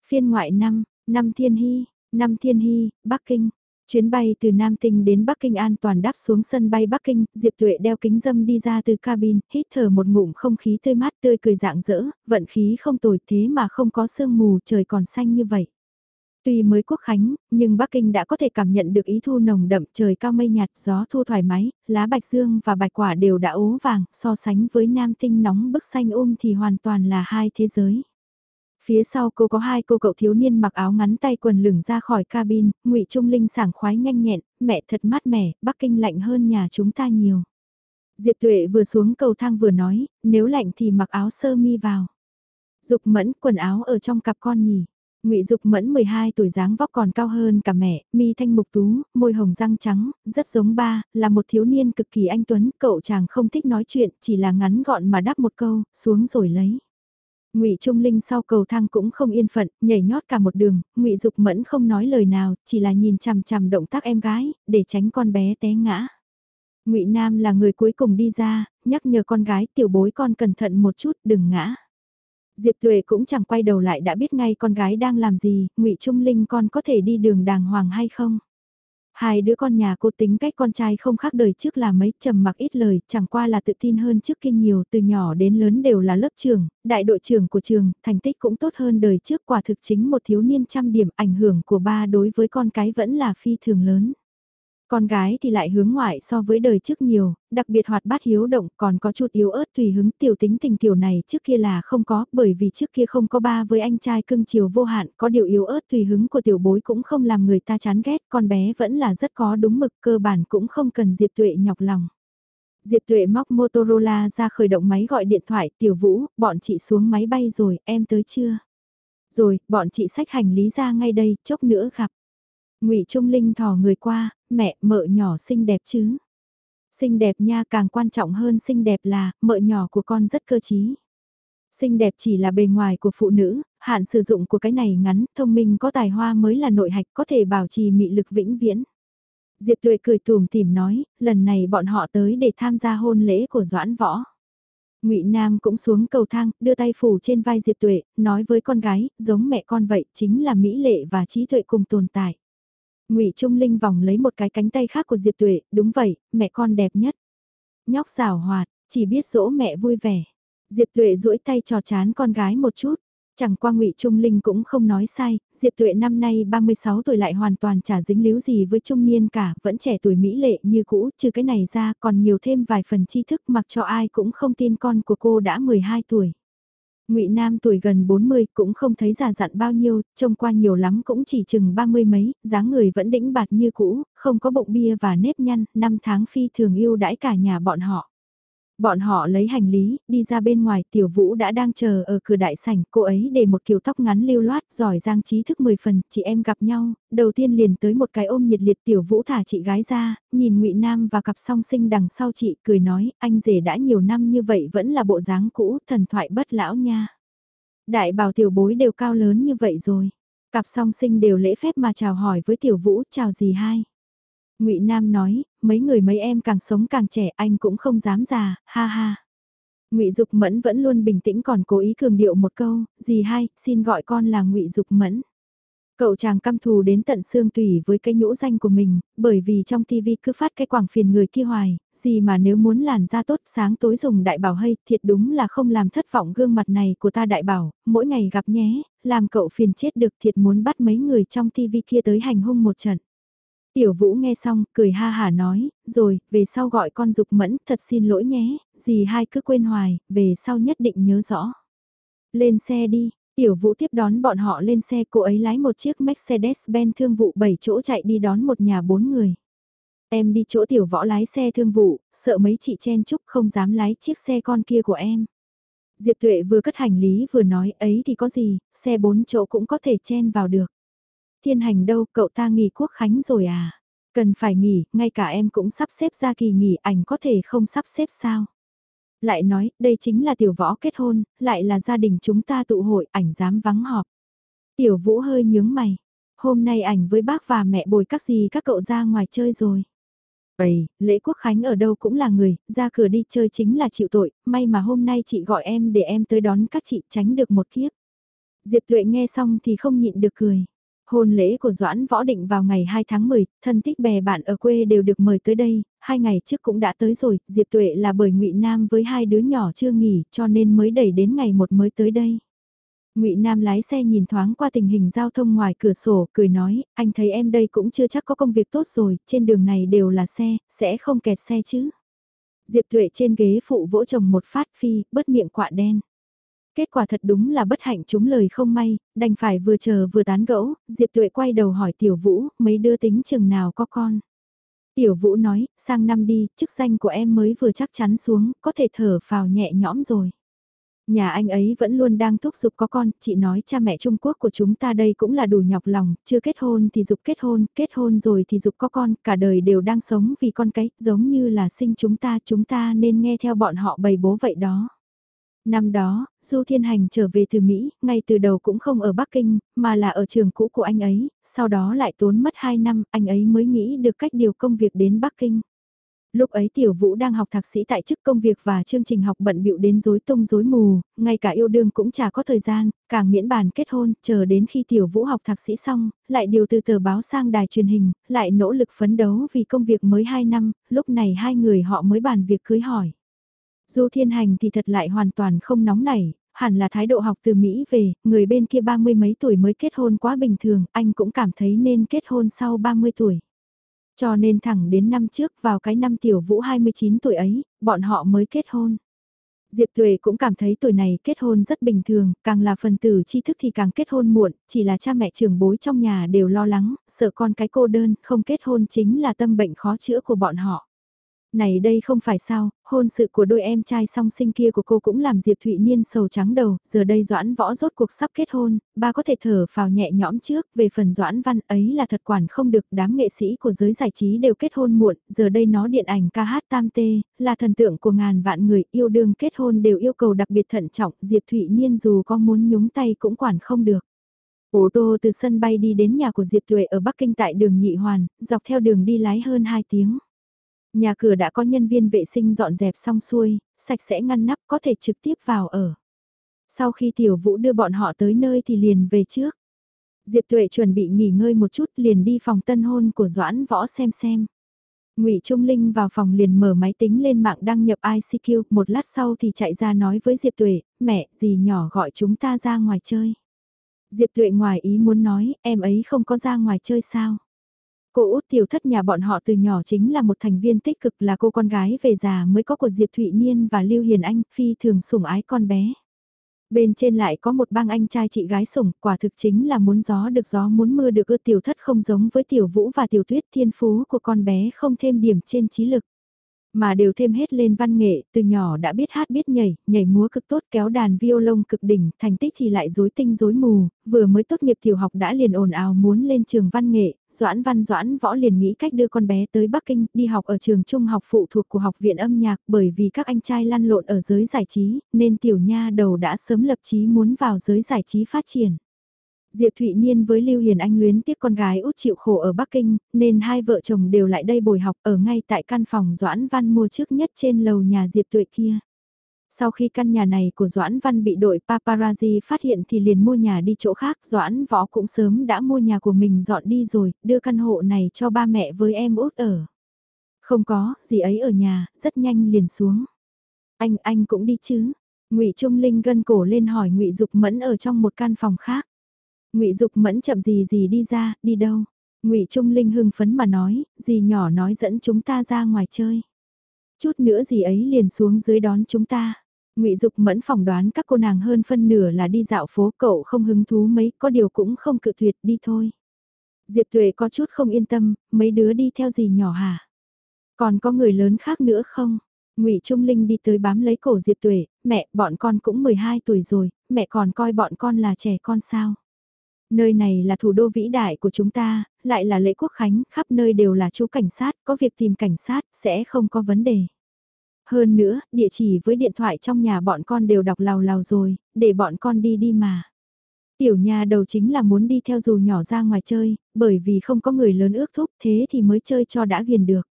Phiên ngoại năm, năm Thiên Hy, năm Thiên Hy, Bắc Kinh. Chuyến bay từ Nam Tinh đến Bắc Kinh an toàn đáp xuống sân bay Bắc Kinh, Diệp Tuệ đeo kính dâm đi ra từ cabin, hít thở một ngụm không khí tươi mát tươi cười dạng dỡ, vận khí không tồi thế mà không có sương mù trời còn xanh như vậy. Tuy mới quốc khánh, nhưng Bắc Kinh đã có thể cảm nhận được ý thu nồng đậm trời cao mây nhạt gió thu thoải mái, lá bạch dương và bạch quả đều đã ố vàng, so sánh với Nam Tinh nóng bức xanh um thì hoàn toàn là hai thế giới. Phía sau cô có hai cô cậu thiếu niên mặc áo ngắn tay quần lửng ra khỏi cabin, ngụy Trung Linh sảng khoái nhanh nhẹn, mẹ thật mát mẻ, Bắc Kinh lạnh hơn nhà chúng ta nhiều. Diệp Tuệ vừa xuống cầu thang vừa nói, nếu lạnh thì mặc áo sơ mi vào. Dục mẫn quần áo ở trong cặp con nhỉ. Ngụy Dục Mẫn 12 tuổi dáng vóc còn cao hơn cả mẹ, mi thanh mục tú, môi hồng răng trắng, rất giống ba, là một thiếu niên cực kỳ anh tuấn, cậu chàng không thích nói chuyện, chỉ là ngắn gọn mà đáp một câu, xuống rồi lấy. Ngụy Trung Linh sau cầu thang cũng không yên phận, nhảy nhót cả một đường, Ngụy Dục Mẫn không nói lời nào, chỉ là nhìn chằm chằm động tác em gái, để tránh con bé té ngã. Ngụy Nam là người cuối cùng đi ra, nhắc nhở con gái tiểu bối con cẩn thận một chút, đừng ngã. Diệp Tuệ cũng chẳng quay đầu lại đã biết ngay con gái đang làm gì, Ngụy Trung Linh con có thể đi đường đàng hoàng hay không? Hai đứa con nhà cô tính cách con trai không khác đời trước là mấy trầm mặc ít lời, chẳng qua là tự tin hơn trước kia nhiều, từ nhỏ đến lớn đều là lớp trường, đại đội trưởng của trường, thành tích cũng tốt hơn đời trước quả thực chính một thiếu niên trăm điểm ảnh hưởng của ba đối với con cái vẫn là phi thường lớn. Con gái thì lại hướng ngoại so với đời trước nhiều, đặc biệt hoạt bát hiếu động còn có chút yếu ớt tùy hứng tiểu tính tình kiểu này trước kia là không có, bởi vì trước kia không có ba với anh trai cưng chiều vô hạn, có điều yếu ớt tùy hứng của tiểu bối cũng không làm người ta chán ghét, con bé vẫn là rất có đúng mực cơ bản cũng không cần Diệp Tuệ nhọc lòng. Diệp Tuệ móc Motorola ra khởi động máy gọi điện thoại, tiểu vũ, bọn chị xuống máy bay rồi, em tới chưa? Rồi, bọn chị xách hành lý ra ngay đây, chốc nữa gặp. Ngụy Trung Linh thò người qua, mẹ, mợ nhỏ xinh đẹp chứ. Xinh đẹp nha càng quan trọng hơn xinh đẹp là, mợ nhỏ của con rất cơ trí. Xinh đẹp chỉ là bề ngoài của phụ nữ, hạn sử dụng của cái này ngắn, thông minh có tài hoa mới là nội hạch có thể bảo trì mị lực vĩnh viễn. Diệp Tuệ cười tùm tìm nói, lần này bọn họ tới để tham gia hôn lễ của Doãn Võ. Ngụy Nam cũng xuống cầu thang, đưa tay phủ trên vai Diệp Tuệ, nói với con gái, giống mẹ con vậy, chính là mỹ lệ và trí tuệ cùng tồn tại. Ngụy Trung Linh vòng lấy một cái cánh tay khác của Diệp Tuệ, đúng vậy, mẹ con đẹp nhất. Nhóc rào hoạt, chỉ biết dỗ mẹ vui vẻ. Diệp Tuệ duỗi tay trò chán con gái một chút. Chẳng qua ngụy Trung Linh cũng không nói sai, Diệp Tuệ năm nay 36 tuổi lại hoàn toàn chả dính líu gì với trung niên cả, vẫn trẻ tuổi mỹ lệ như cũ, trừ cái này ra còn nhiều thêm vài phần tri thức mặc cho ai cũng không tin con của cô đã 12 tuổi. Ngụy Nam tuổi gần 40 cũng không thấy già dặn bao nhiêu, trông qua nhiều lắm cũng chỉ chừng ba mươi mấy, dáng người vẫn đĩnh bạt như cũ, không có bụng bia và nếp nhăn, năm tháng phi thường yêu đãi cả nhà bọn họ. Bọn họ lấy hành lý, đi ra bên ngoài, tiểu vũ đã đang chờ ở cửa đại sảnh, cô ấy để một kiểu tóc ngắn lưu loát, giỏi giang trí thức 10 phần, chị em gặp nhau, đầu tiên liền tới một cái ôm nhiệt liệt tiểu vũ thả chị gái ra, nhìn ngụy Nam và cặp song sinh đằng sau chị, cười nói, anh rể đã nhiều năm như vậy vẫn là bộ dáng cũ, thần thoại bất lão nha. Đại bảo tiểu bối đều cao lớn như vậy rồi. Cặp song sinh đều lễ phép mà chào hỏi với tiểu vũ, chào gì hai ngụy Nam nói, mấy người mấy em càng sống càng trẻ anh cũng không dám già, ha ha. Ngụy Dục Mẫn vẫn luôn bình tĩnh còn cố ý cường điệu một câu, gì hay, xin gọi con là Ngụy Dục Mẫn. Cậu chàng căm thù đến tận xương tùy với cái nhũ danh của mình, bởi vì trong TV cứ phát cái quảng phiền người kia hoài, gì mà nếu muốn làn da tốt sáng tối dùng đại bảo hay, thiệt đúng là không làm thất vọng gương mặt này của ta đại bảo, mỗi ngày gặp nhé, làm cậu phiền chết được thiệt muốn bắt mấy người trong TV kia tới hành hung một trận. Tiểu Vũ nghe xong, cười ha hả nói, rồi, về sau gọi con Dục Mẫn, thật xin lỗi nhé, gì hai cứ quên hoài, về sau nhất định nhớ rõ. Lên xe đi, Tiểu Vũ tiếp đón bọn họ lên xe, cô ấy lái một chiếc Mercedes-Benz thương vụ 7 chỗ chạy đi đón một nhà bốn người. Em đi chỗ tiểu võ lái xe thương vụ, sợ mấy chị chen chúc không dám lái chiếc xe con kia của em. Diệp Tuệ vừa cất hành lý vừa nói ấy thì có gì, xe bốn chỗ cũng có thể chen vào được. Thiên hành đâu, cậu ta nghỉ quốc khánh rồi à? Cần phải nghỉ, ngay cả em cũng sắp xếp ra kỳ nghỉ ảnh có thể không sắp xếp sao? Lại nói, đây chính là tiểu võ kết hôn, lại là gia đình chúng ta tụ hội, ảnh dám vắng họp. Tiểu vũ hơi nhướng mày. Hôm nay ảnh với bác và mẹ bồi các gì các cậu ra ngoài chơi rồi. Vậy, lễ quốc khánh ở đâu cũng là người, ra cửa đi chơi chính là chịu tội, may mà hôm nay chị gọi em để em tới đón các chị tránh được một kiếp. Diệp Tuệ nghe xong thì không nhịn được cười. Hôn lễ của Doãn Võ Định vào ngày 2 tháng 10, thân thích bè bạn ở quê đều được mời tới đây, hai ngày trước cũng đã tới rồi, Diệp Tuệ là bởi Ngụy Nam với hai đứa nhỏ chưa nghỉ cho nên mới đẩy đến ngày một mới tới đây. Ngụy Nam lái xe nhìn thoáng qua tình hình giao thông ngoài cửa sổ, cười nói, anh thấy em đây cũng chưa chắc có công việc tốt rồi, trên đường này đều là xe, sẽ không kẹt xe chứ. Diệp Tuệ trên ghế phụ vỗ chồng một phát phi, bớt miệng quạ đen. Kết quả thật đúng là bất hạnh chúng lời không may, đành phải vừa chờ vừa tán gẫu, Diệp Tuệ quay đầu hỏi Tiểu Vũ, mấy đưa tính chừng nào có con. Tiểu Vũ nói, sang năm đi, chức danh của em mới vừa chắc chắn xuống, có thể thở phào nhẹ nhõm rồi. Nhà anh ấy vẫn luôn đang thúc giục có con, chị nói cha mẹ Trung Quốc của chúng ta đây cũng là đủ nhọc lòng, chưa kết hôn thì dục kết hôn, kết hôn rồi thì dục có con, cả đời đều đang sống vì con cái, giống như là sinh chúng ta, chúng ta nên nghe theo bọn họ bày bố vậy đó. Năm đó, Du Thiên Hành trở về từ Mỹ, ngay từ đầu cũng không ở Bắc Kinh, mà là ở trường cũ của anh ấy, sau đó lại tốn mất 2 năm, anh ấy mới nghĩ được cách điều công việc đến Bắc Kinh. Lúc ấy Tiểu Vũ đang học thạc sĩ tại chức công việc và chương trình học bận bịu đến rối tung rối mù, ngay cả yêu đương cũng chả có thời gian, càng miễn bàn kết hôn, chờ đến khi Tiểu Vũ học thạc sĩ xong, lại điều từ tờ báo sang đài truyền hình, lại nỗ lực phấn đấu vì công việc mới 2 năm, lúc này hai người họ mới bàn việc cưới hỏi. Du thiên hành thì thật lại hoàn toàn không nóng nảy, hẳn là thái độ học từ Mỹ về, người bên kia ba mươi mấy tuổi mới kết hôn quá bình thường, anh cũng cảm thấy nên kết hôn sau 30 tuổi. Cho nên thẳng đến năm trước vào cái năm tiểu vũ 29 tuổi ấy, bọn họ mới kết hôn. Diệp Tuệ cũng cảm thấy tuổi này kết hôn rất bình thường, càng là phần tử tri thức thì càng kết hôn muộn, chỉ là cha mẹ trưởng bối trong nhà đều lo lắng, sợ con cái cô đơn, không kết hôn chính là tâm bệnh khó chữa của bọn họ. Này đây không phải sao, hôn sự của đôi em trai song sinh kia của cô cũng làm Diệp Thụy Niên sầu trắng đầu, giờ đây Doãn Võ rốt cuộc sắp kết hôn, ba có thể thở phào nhẹ nhõm trước, về phần Doãn Văn ấy là thật quản không được, đám nghệ sĩ của giới giải trí đều kết hôn muộn, giờ đây nó điện ảnh ca hát tam tê, là thần tượng của ngàn vạn người yêu đương kết hôn đều yêu cầu đặc biệt thận trọng, Diệp Thụy Niên dù có muốn nhúng tay cũng quản không được. Ô tô từ sân bay đi đến nhà của Diệp Tuệ ở Bắc Kinh tại đường Nhị Hoàn, dọc theo đường đi lái hơn 2 tiếng. Nhà cửa đã có nhân viên vệ sinh dọn dẹp xong xuôi, sạch sẽ ngăn nắp có thể trực tiếp vào ở. Sau khi tiểu vũ đưa bọn họ tới nơi thì liền về trước. Diệp Tuệ chuẩn bị nghỉ ngơi một chút liền đi phòng tân hôn của Doãn Võ xem xem. Ngụy Trung Linh vào phòng liền mở máy tính lên mạng đăng nhập ICQ, một lát sau thì chạy ra nói với Diệp Tuệ, mẹ, dì nhỏ gọi chúng ta ra ngoài chơi. Diệp Tuệ ngoài ý muốn nói, em ấy không có ra ngoài chơi sao. Cô út tiểu thất nhà bọn họ từ nhỏ chính là một thành viên tích cực là cô con gái về già mới có của Diệp Thụy Niên và Lưu Hiền Anh, phi thường sủng ái con bé. Bên trên lại có một bang anh trai chị gái sủng, quả thực chính là muốn gió được gió muốn mưa được ưa tiểu thất không giống với tiểu vũ và tiểu tuyết thiên phú của con bé không thêm điểm trên trí lực. Mà đều thêm hết lên văn nghệ, từ nhỏ đã biết hát biết nhảy, nhảy múa cực tốt kéo đàn violon cực đỉnh, thành tích thì lại rối tinh rối mù, vừa mới tốt nghiệp tiểu học đã liền ồn ào muốn lên trường văn nghệ, Doãn Văn Doãn Võ liền nghĩ cách đưa con bé tới Bắc Kinh, đi học ở trường trung học phụ thuộc của học viện âm nhạc bởi vì các anh trai lăn lộn ở giới giải trí, nên tiểu nha đầu đã sớm lập chí muốn vào giới giải trí phát triển. Diệp Thụy Niên với Lưu Hiền Anh luyến tiếc con gái út chịu khổ ở Bắc Kinh, nên hai vợ chồng đều lại đây bồi học ở ngay tại căn phòng Doãn Văn mua trước nhất trên lầu nhà Diệp Tuệ kia. Sau khi căn nhà này của Doãn Văn bị đội paparazzi phát hiện thì liền mua nhà đi chỗ khác, Doãn Võ cũng sớm đã mua nhà của mình dọn đi rồi, đưa căn hộ này cho ba mẹ với em út ở. Không có, gì ấy ở nhà, rất nhanh liền xuống. Anh, anh cũng đi chứ? Ngụy Trung Linh gân cổ lên hỏi Ngụy Dục Mẫn ở trong một căn phòng khác. Ngụy Dục Mẫn chậm gì gì đi ra, đi đâu? Ngụy Trung Linh hưng phấn mà nói, gì nhỏ nói dẫn chúng ta ra ngoài chơi. Chút nữa gì ấy liền xuống dưới đón chúng ta. Ngụy Dục Mẫn phỏng đoán các cô nàng hơn phân nửa là đi dạo phố cậu không hứng thú mấy, có điều cũng không cự tuyệt đi thôi. Diệp Tuệ có chút không yên tâm, mấy đứa đi theo gì nhỏ hả? Còn có người lớn khác nữa không? Ngụy Trung Linh đi tới bám lấy cổ Diệp Tuệ, mẹ, bọn con cũng 12 tuổi rồi, mẹ còn coi bọn con là trẻ con sao? Nơi này là thủ đô vĩ đại của chúng ta, lại là lễ quốc khánh, khắp nơi đều là chú cảnh sát, có việc tìm cảnh sát, sẽ không có vấn đề. Hơn nữa, địa chỉ với điện thoại trong nhà bọn con đều đọc lào lào rồi, để bọn con đi đi mà. Tiểu nhà đầu chính là muốn đi theo dù nhỏ ra ngoài chơi, bởi vì không có người lớn ước thúc thế thì mới chơi cho đã ghiền được.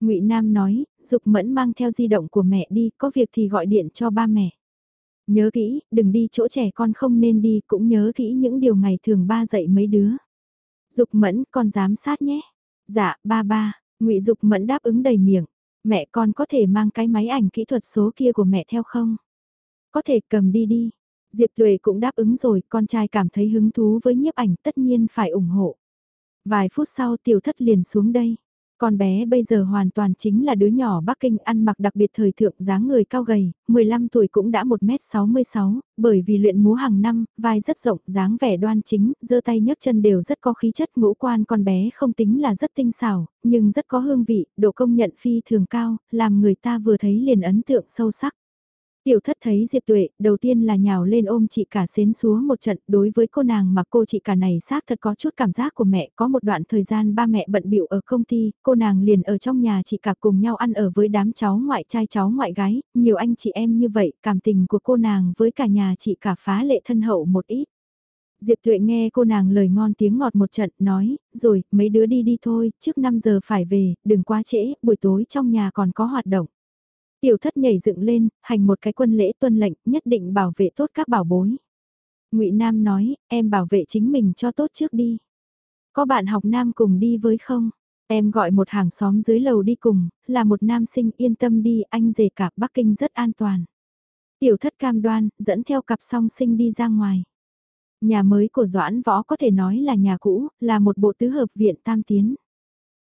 ngụy Nam nói, Dục Mẫn mang theo di động của mẹ đi, có việc thì gọi điện cho ba mẹ. Nhớ kỹ, đừng đi chỗ trẻ con không nên đi, cũng nhớ kỹ những điều ngày thường ba dạy mấy đứa. Dục Mẫn, con giám sát nhé. Dạ, ba ba, ngụy Dục Mẫn đáp ứng đầy miệng. Mẹ con có thể mang cái máy ảnh kỹ thuật số kia của mẹ theo không? Có thể cầm đi đi. Diệp Tuệ cũng đáp ứng rồi, con trai cảm thấy hứng thú với nhiếp ảnh tất nhiên phải ủng hộ. Vài phút sau tiểu thất liền xuống đây. Con bé bây giờ hoàn toàn chính là đứa nhỏ Bắc Kinh ăn mặc đặc biệt thời thượng dáng người cao gầy, 15 tuổi cũng đã 1m66, bởi vì luyện múa hàng năm, vai rất rộng, dáng vẻ đoan chính, giơ tay nhấc chân đều rất có khí chất ngũ quan con bé không tính là rất tinh xảo, nhưng rất có hương vị, độ công nhận phi thường cao, làm người ta vừa thấy liền ấn tượng sâu sắc. Tiểu thất thấy Diệp Tuệ, đầu tiên là nhào lên ôm chị cả xến xúa một trận, đối với cô nàng mà cô chị cả này xác thật có chút cảm giác của mẹ, có một đoạn thời gian ba mẹ bận bịu ở công ty, cô nàng liền ở trong nhà chị cả cùng nhau ăn ở với đám cháu ngoại trai cháu ngoại gái, nhiều anh chị em như vậy, cảm tình của cô nàng với cả nhà chị cả phá lệ thân hậu một ít. Diệp Tuệ nghe cô nàng lời ngon tiếng ngọt một trận, nói, rồi, mấy đứa đi đi thôi, trước 5 giờ phải về, đừng quá trễ, buổi tối trong nhà còn có hoạt động. Tiểu thất nhảy dựng lên, hành một cái quân lễ tuân lệnh, nhất định bảo vệ tốt các bảo bối. ngụy Nam nói, em bảo vệ chính mình cho tốt trước đi. Có bạn học Nam cùng đi với không? Em gọi một hàng xóm dưới lầu đi cùng, là một nam sinh yên tâm đi, anh rể cả Bắc Kinh rất an toàn. Tiểu thất cam đoan, dẫn theo cặp song sinh đi ra ngoài. Nhà mới của Doãn Võ có thể nói là nhà cũ, là một bộ tứ hợp viện tam tiến.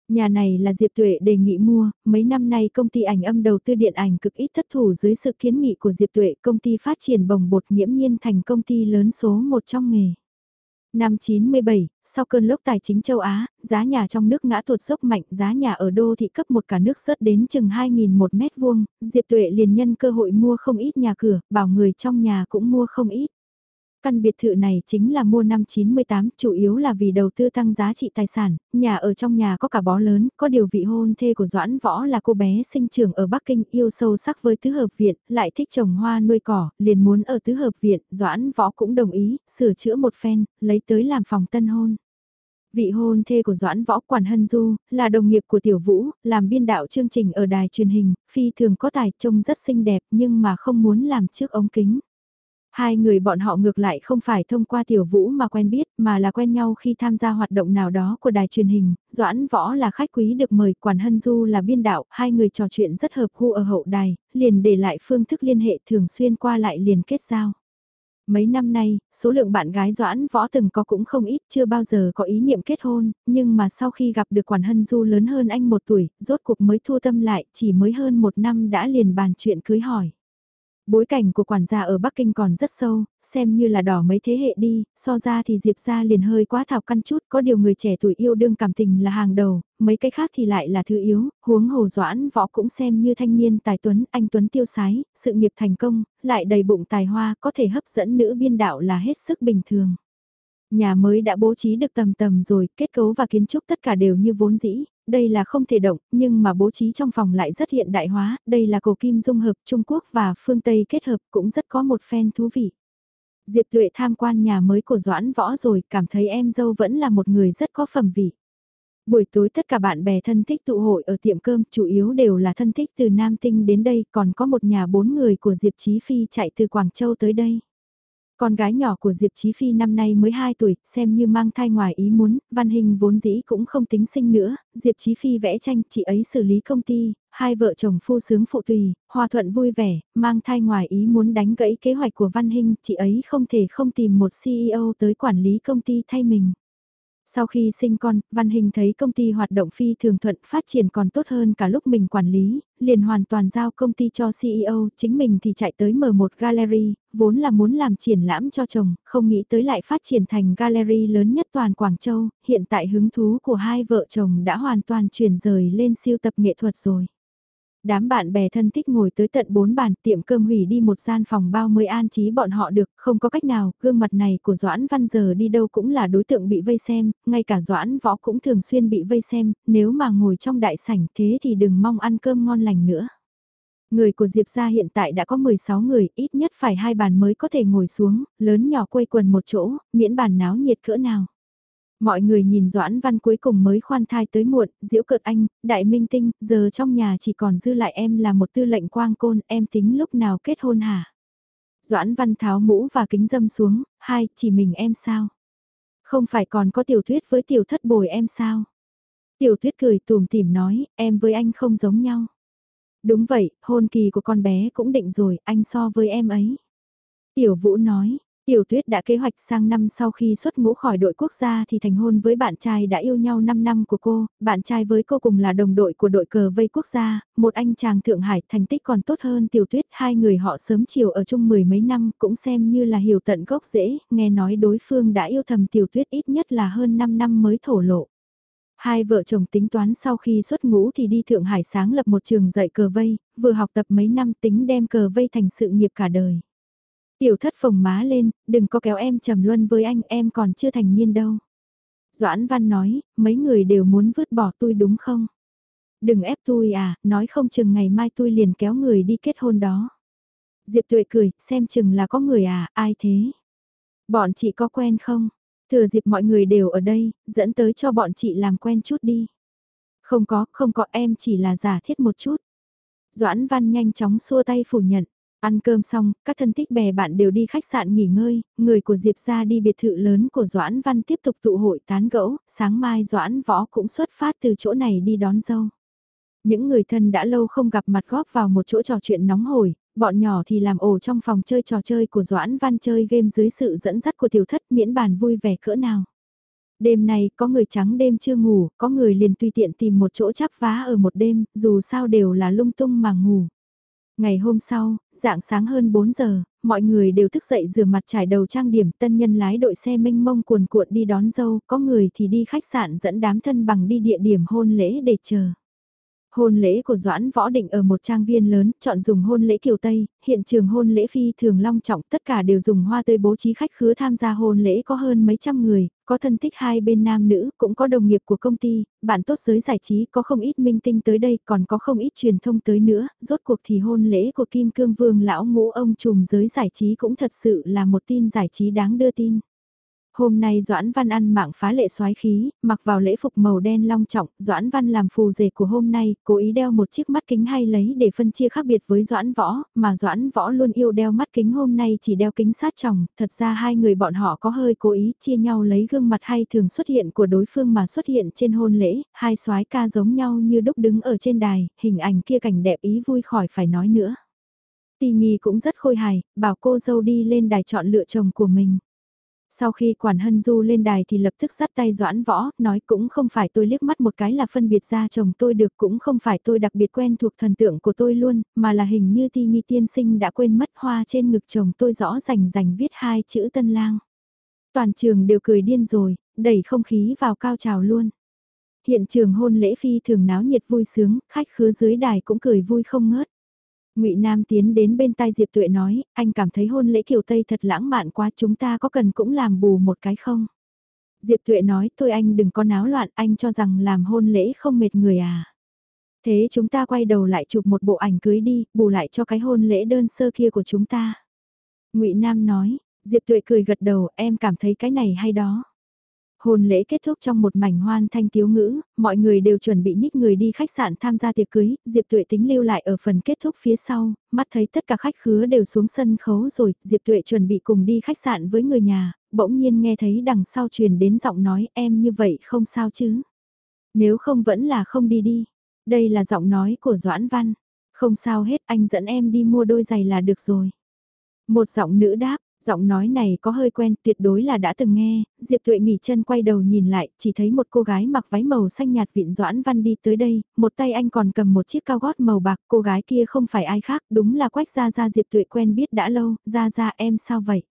Nhà này là Diệp Tuệ đề nghị mua, mấy năm nay công ty ảnh âm đầu tư điện ảnh cực ít thất thủ dưới sự kiến nghị của Diệp Tuệ công ty phát triển bồng bột nghiễm nhiên thành công ty lớn số một trong nghề. Năm 97, sau cơn lốc tài chính châu Á, giá nhà trong nước ngã tuột dốc mạnh, giá nhà ở đô thị cấp một cả nước rớt đến chừng 2.000 một mét vuông, Diệp Tuệ liền nhân cơ hội mua không ít nhà cửa, bảo người trong nhà cũng mua không ít. Căn biệt thự này chính là mua năm 98, chủ yếu là vì đầu tư tăng giá trị tài sản, nhà ở trong nhà có cả bó lớn, có điều vị hôn thê của Doãn Võ là cô bé sinh trưởng ở Bắc Kinh yêu sâu sắc với tứ hợp viện, lại thích trồng hoa nuôi cỏ, liền muốn ở tứ hợp viện, Doãn Võ cũng đồng ý, sửa chữa một phen, lấy tới làm phòng tân hôn. Vị hôn thê của Doãn Võ Quản Hân Du, là đồng nghiệp của Tiểu Vũ, làm biên đạo chương trình ở đài truyền hình, phi thường có tài trông rất xinh đẹp nhưng mà không muốn làm trước ống kính. Hai người bọn họ ngược lại không phải thông qua tiểu vũ mà quen biết mà là quen nhau khi tham gia hoạt động nào đó của đài truyền hình, Doãn Võ là khách quý được mời, Quản Hân Du là biên đạo, hai người trò chuyện rất hợp gu ở hậu đài, liền để lại phương thức liên hệ thường xuyên qua lại liền kết giao. Mấy năm nay, số lượng bạn gái Doãn Võ từng có cũng không ít, chưa bao giờ có ý niệm kết hôn, nhưng mà sau khi gặp được Quản Hân Du lớn hơn anh một tuổi, rốt cuộc mới thu tâm lại, chỉ mới hơn một năm đã liền bàn chuyện cưới hỏi. Bối cảnh của quản gia ở Bắc Kinh còn rất sâu, xem như là đỏ mấy thế hệ đi, so ra thì Diệp ra liền hơi quá thảo căn chút, có điều người trẻ tuổi yêu đương cảm tình là hàng đầu, mấy cái khác thì lại là thứ yếu, huống hồ doãn võ cũng xem như thanh niên tài tuấn, anh tuấn tiêu sái, sự nghiệp thành công, lại đầy bụng tài hoa, có thể hấp dẫn nữ biên đạo là hết sức bình thường. Nhà mới đã bố trí được tầm tầm rồi, kết cấu và kiến trúc tất cả đều như vốn dĩ, đây là không thể động, nhưng mà bố trí trong phòng lại rất hiện đại hóa, đây là cổ kim dung hợp Trung Quốc và phương Tây kết hợp cũng rất có một phen thú vị. Diệp Tuệ tham quan nhà mới của Doãn Võ rồi, cảm thấy em dâu vẫn là một người rất có phẩm vị. Buổi tối tất cả bạn bè thân thích tụ hội ở tiệm cơm, chủ yếu đều là thân thích từ Nam Tinh đến đây, còn có một nhà bốn người của Diệp Chí Phi chạy từ Quảng Châu tới đây. Con gái nhỏ của Diệp Chí Phi năm nay mới 2 tuổi, xem như mang thai ngoài ý muốn, văn hình vốn dĩ cũng không tính sinh nữa, Diệp Chí Phi vẽ tranh, chị ấy xử lý công ty, hai vợ chồng phu sướng phụ tùy, hòa thuận vui vẻ, mang thai ngoài ý muốn đánh gãy kế hoạch của văn hình, chị ấy không thể không tìm một CEO tới quản lý công ty thay mình. Sau khi sinh con, Văn Hình thấy công ty hoạt động phi thường thuận phát triển còn tốt hơn cả lúc mình quản lý, liền hoàn toàn giao công ty cho CEO, chính mình thì chạy tới mở một gallery, vốn là muốn làm triển lãm cho chồng, không nghĩ tới lại phát triển thành gallery lớn nhất toàn Quảng Châu, hiện tại hứng thú của hai vợ chồng đã hoàn toàn chuyển rời lên siêu tập nghệ thuật rồi. Đám bạn bè thân thích ngồi tới tận bốn bàn tiệm cơm hủy đi một gian phòng bao mới an trí bọn họ được, không có cách nào, gương mặt này của Doãn Văn giờ đi đâu cũng là đối tượng bị vây xem, ngay cả Doãn Võ cũng thường xuyên bị vây xem, nếu mà ngồi trong đại sảnh thế thì đừng mong ăn cơm ngon lành nữa. Người của Diệp gia hiện tại đã có 16 người, ít nhất phải hai bàn mới có thể ngồi xuống, lớn nhỏ quây quần một chỗ, miễn bàn náo nhiệt cỡ nào. Mọi người nhìn Doãn Văn cuối cùng mới khoan thai tới muộn, diễu cợt anh, đại minh tinh, giờ trong nhà chỉ còn dư lại em là một tư lệnh quang côn, em tính lúc nào kết hôn hả? Doãn Văn tháo mũ và kính dâm xuống, hai, chỉ mình em sao? Không phải còn có tiểu thuyết với tiểu thất bồi em sao? Tiểu thuyết cười tùm tìm nói, em với anh không giống nhau. Đúng vậy, hôn kỳ của con bé cũng định rồi, anh so với em ấy. Tiểu Vũ nói, Tiểu tuyết đã kế hoạch sang năm sau khi xuất ngũ khỏi đội quốc gia thì thành hôn với bạn trai đã yêu nhau 5 năm của cô, bạn trai với cô cùng là đồng đội của đội cờ vây quốc gia, một anh chàng Thượng Hải thành tích còn tốt hơn tiểu tuyết, hai người họ sớm chiều ở chung mười mấy năm cũng xem như là hiểu tận gốc dễ, nghe nói đối phương đã yêu thầm tiểu tuyết ít nhất là hơn 5 năm mới thổ lộ. Hai vợ chồng tính toán sau khi xuất ngũ thì đi Thượng Hải sáng lập một trường dạy cờ vây, vừa học tập mấy năm tính đem cờ vây thành sự nghiệp cả đời. Tiểu thất phồng má lên, đừng có kéo em trầm luân với anh, em còn chưa thành niên đâu. Doãn Văn nói, mấy người đều muốn vứt bỏ tôi đúng không? Đừng ép tôi à, nói không chừng ngày mai tôi liền kéo người đi kết hôn đó. Diệp tuệ cười, xem chừng là có người à, ai thế? Bọn chị có quen không? Thừa dịp mọi người đều ở đây, dẫn tới cho bọn chị làm quen chút đi. Không có, không có em chỉ là giả thiết một chút. Doãn Văn nhanh chóng xua tay phủ nhận. Ăn cơm xong, các thân thích bè bạn đều đi khách sạn nghỉ ngơi, người của Diệp ra đi biệt thự lớn của Doãn Văn tiếp tục tụ hội tán gẫu, sáng mai Doãn Võ cũng xuất phát từ chỗ này đi đón dâu. Những người thân đã lâu không gặp mặt góp vào một chỗ trò chuyện nóng hổi, bọn nhỏ thì làm ổ trong phòng chơi trò chơi của Doãn Văn chơi game dưới sự dẫn dắt của tiểu thất miễn bàn vui vẻ cỡ nào. Đêm này có người trắng đêm chưa ngủ, có người liền tùy tiện tìm một chỗ chắp vá ở một đêm, dù sao đều là lung tung mà ngủ. Ngày hôm sau, dạng sáng hơn 4 giờ, mọi người đều thức dậy rửa mặt trải đầu trang điểm tân nhân lái đội xe mênh mông cuồn cuộn đi đón dâu, có người thì đi khách sạn dẫn đám thân bằng đi địa điểm hôn lễ để chờ. Hôn lễ của Doãn Võ Định ở một trang viên lớn, chọn dùng hôn lễ kiều Tây, hiện trường hôn lễ phi thường long trọng, tất cả đều dùng hoa tươi bố trí khách khứa tham gia hôn lễ có hơn mấy trăm người, có thân thích hai bên nam nữ, cũng có đồng nghiệp của công ty, bạn tốt giới giải trí, có không ít minh tinh tới đây, còn có không ít truyền thông tới nữa, rốt cuộc thì hôn lễ của Kim Cương Vương lão ngũ ông trùm giới giải trí cũng thật sự là một tin giải trí đáng đưa tin. Hôm nay Doãn Văn ăn mạng phá lệ soái khí, mặc vào lễ phục màu đen long trọng, Doãn Văn làm phù rể của hôm nay, cố ý đeo một chiếc mắt kính hay lấy để phân chia khác biệt với Doãn Võ, mà Doãn Võ luôn yêu đeo mắt kính hôm nay chỉ đeo kính sát chồng thật ra hai người bọn họ có hơi cố ý chia nhau lấy gương mặt hay thường xuất hiện của đối phương mà xuất hiện trên hôn lễ, hai soái ca giống nhau như đúc đứng ở trên đài, hình ảnh kia cảnh đẹp ý vui khỏi phải nói nữa. Tì Nghi cũng rất khôi hài, bảo cô dâu đi lên đài chọn lựa chồng của mình. Sau khi quản hân du lên đài thì lập tức sắt tay doãn võ, nói cũng không phải tôi liếc mắt một cái là phân biệt ra chồng tôi được cũng không phải tôi đặc biệt quen thuộc thần tượng của tôi luôn, mà là hình như ti nghi tiên sinh đã quên mất hoa trên ngực chồng tôi rõ rành rành viết hai chữ tân lang. Toàn trường đều cười điên rồi, đẩy không khí vào cao trào luôn. Hiện trường hôn lễ phi thường náo nhiệt vui sướng, khách khứa dưới đài cũng cười vui không ngớt. Ngụy Nam tiến đến bên tai Diệp Tuệ nói, anh cảm thấy hôn lễ kiểu Tây thật lãng mạn quá chúng ta có cần cũng làm bù một cái không? Diệp Tuệ nói, thôi anh đừng có náo loạn, anh cho rằng làm hôn lễ không mệt người à. Thế chúng ta quay đầu lại chụp một bộ ảnh cưới đi, bù lại cho cái hôn lễ đơn sơ kia của chúng ta. Ngụy Nam nói, Diệp Tuệ cười gật đầu, em cảm thấy cái này hay đó. Hôn lễ kết thúc trong một mảnh hoan thanh tiếu ngữ, mọi người đều chuẩn bị nhích người đi khách sạn tham gia tiệc cưới, Diệp Tuệ tính lưu lại ở phần kết thúc phía sau, mắt thấy tất cả khách khứa đều xuống sân khấu rồi, Diệp Tuệ chuẩn bị cùng đi khách sạn với người nhà, bỗng nhiên nghe thấy đằng sau truyền đến giọng nói em như vậy không sao chứ. Nếu không vẫn là không đi đi. Đây là giọng nói của Doãn Văn. Không sao hết anh dẫn em đi mua đôi giày là được rồi. Một giọng nữ đáp, Giọng nói này có hơi quen, tuyệt đối là đã từng nghe, Diệp Tuệ nghỉ chân quay đầu nhìn lại, chỉ thấy một cô gái mặc váy màu xanh nhạt viện Doãn Văn đi tới đây, một tay anh còn cầm một chiếc cao gót màu bạc, cô gái kia không phải ai khác, đúng là Quách Gia Gia Diệp Tuệ quen biết đã lâu, Gia Gia em sao vậy?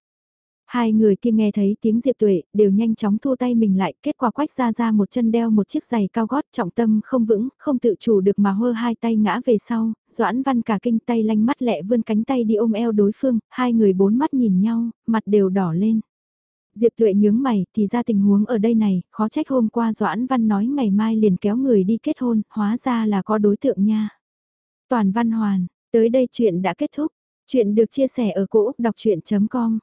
Hai người kia nghe thấy tiếng Diệp Tuệ, đều nhanh chóng thua tay mình lại, kết quả quách ra ra một chân đeo một chiếc giày cao gót trọng tâm không vững, không tự chủ được mà hơ hai tay ngã về sau, Doãn Văn cả kinh tay lanh mắt lẹ vươn cánh tay đi ôm eo đối phương, hai người bốn mắt nhìn nhau, mặt đều đỏ lên. Diệp Tuệ nhướng mày, thì ra tình huống ở đây này, khó trách hôm qua Doãn Văn nói ngày mai liền kéo người đi kết hôn, hóa ra là có đối tượng nha. Toàn Văn Hoàn, tới đây chuyện đã kết thúc, chuyện được chia sẻ ở cỗ đọc chuyện.com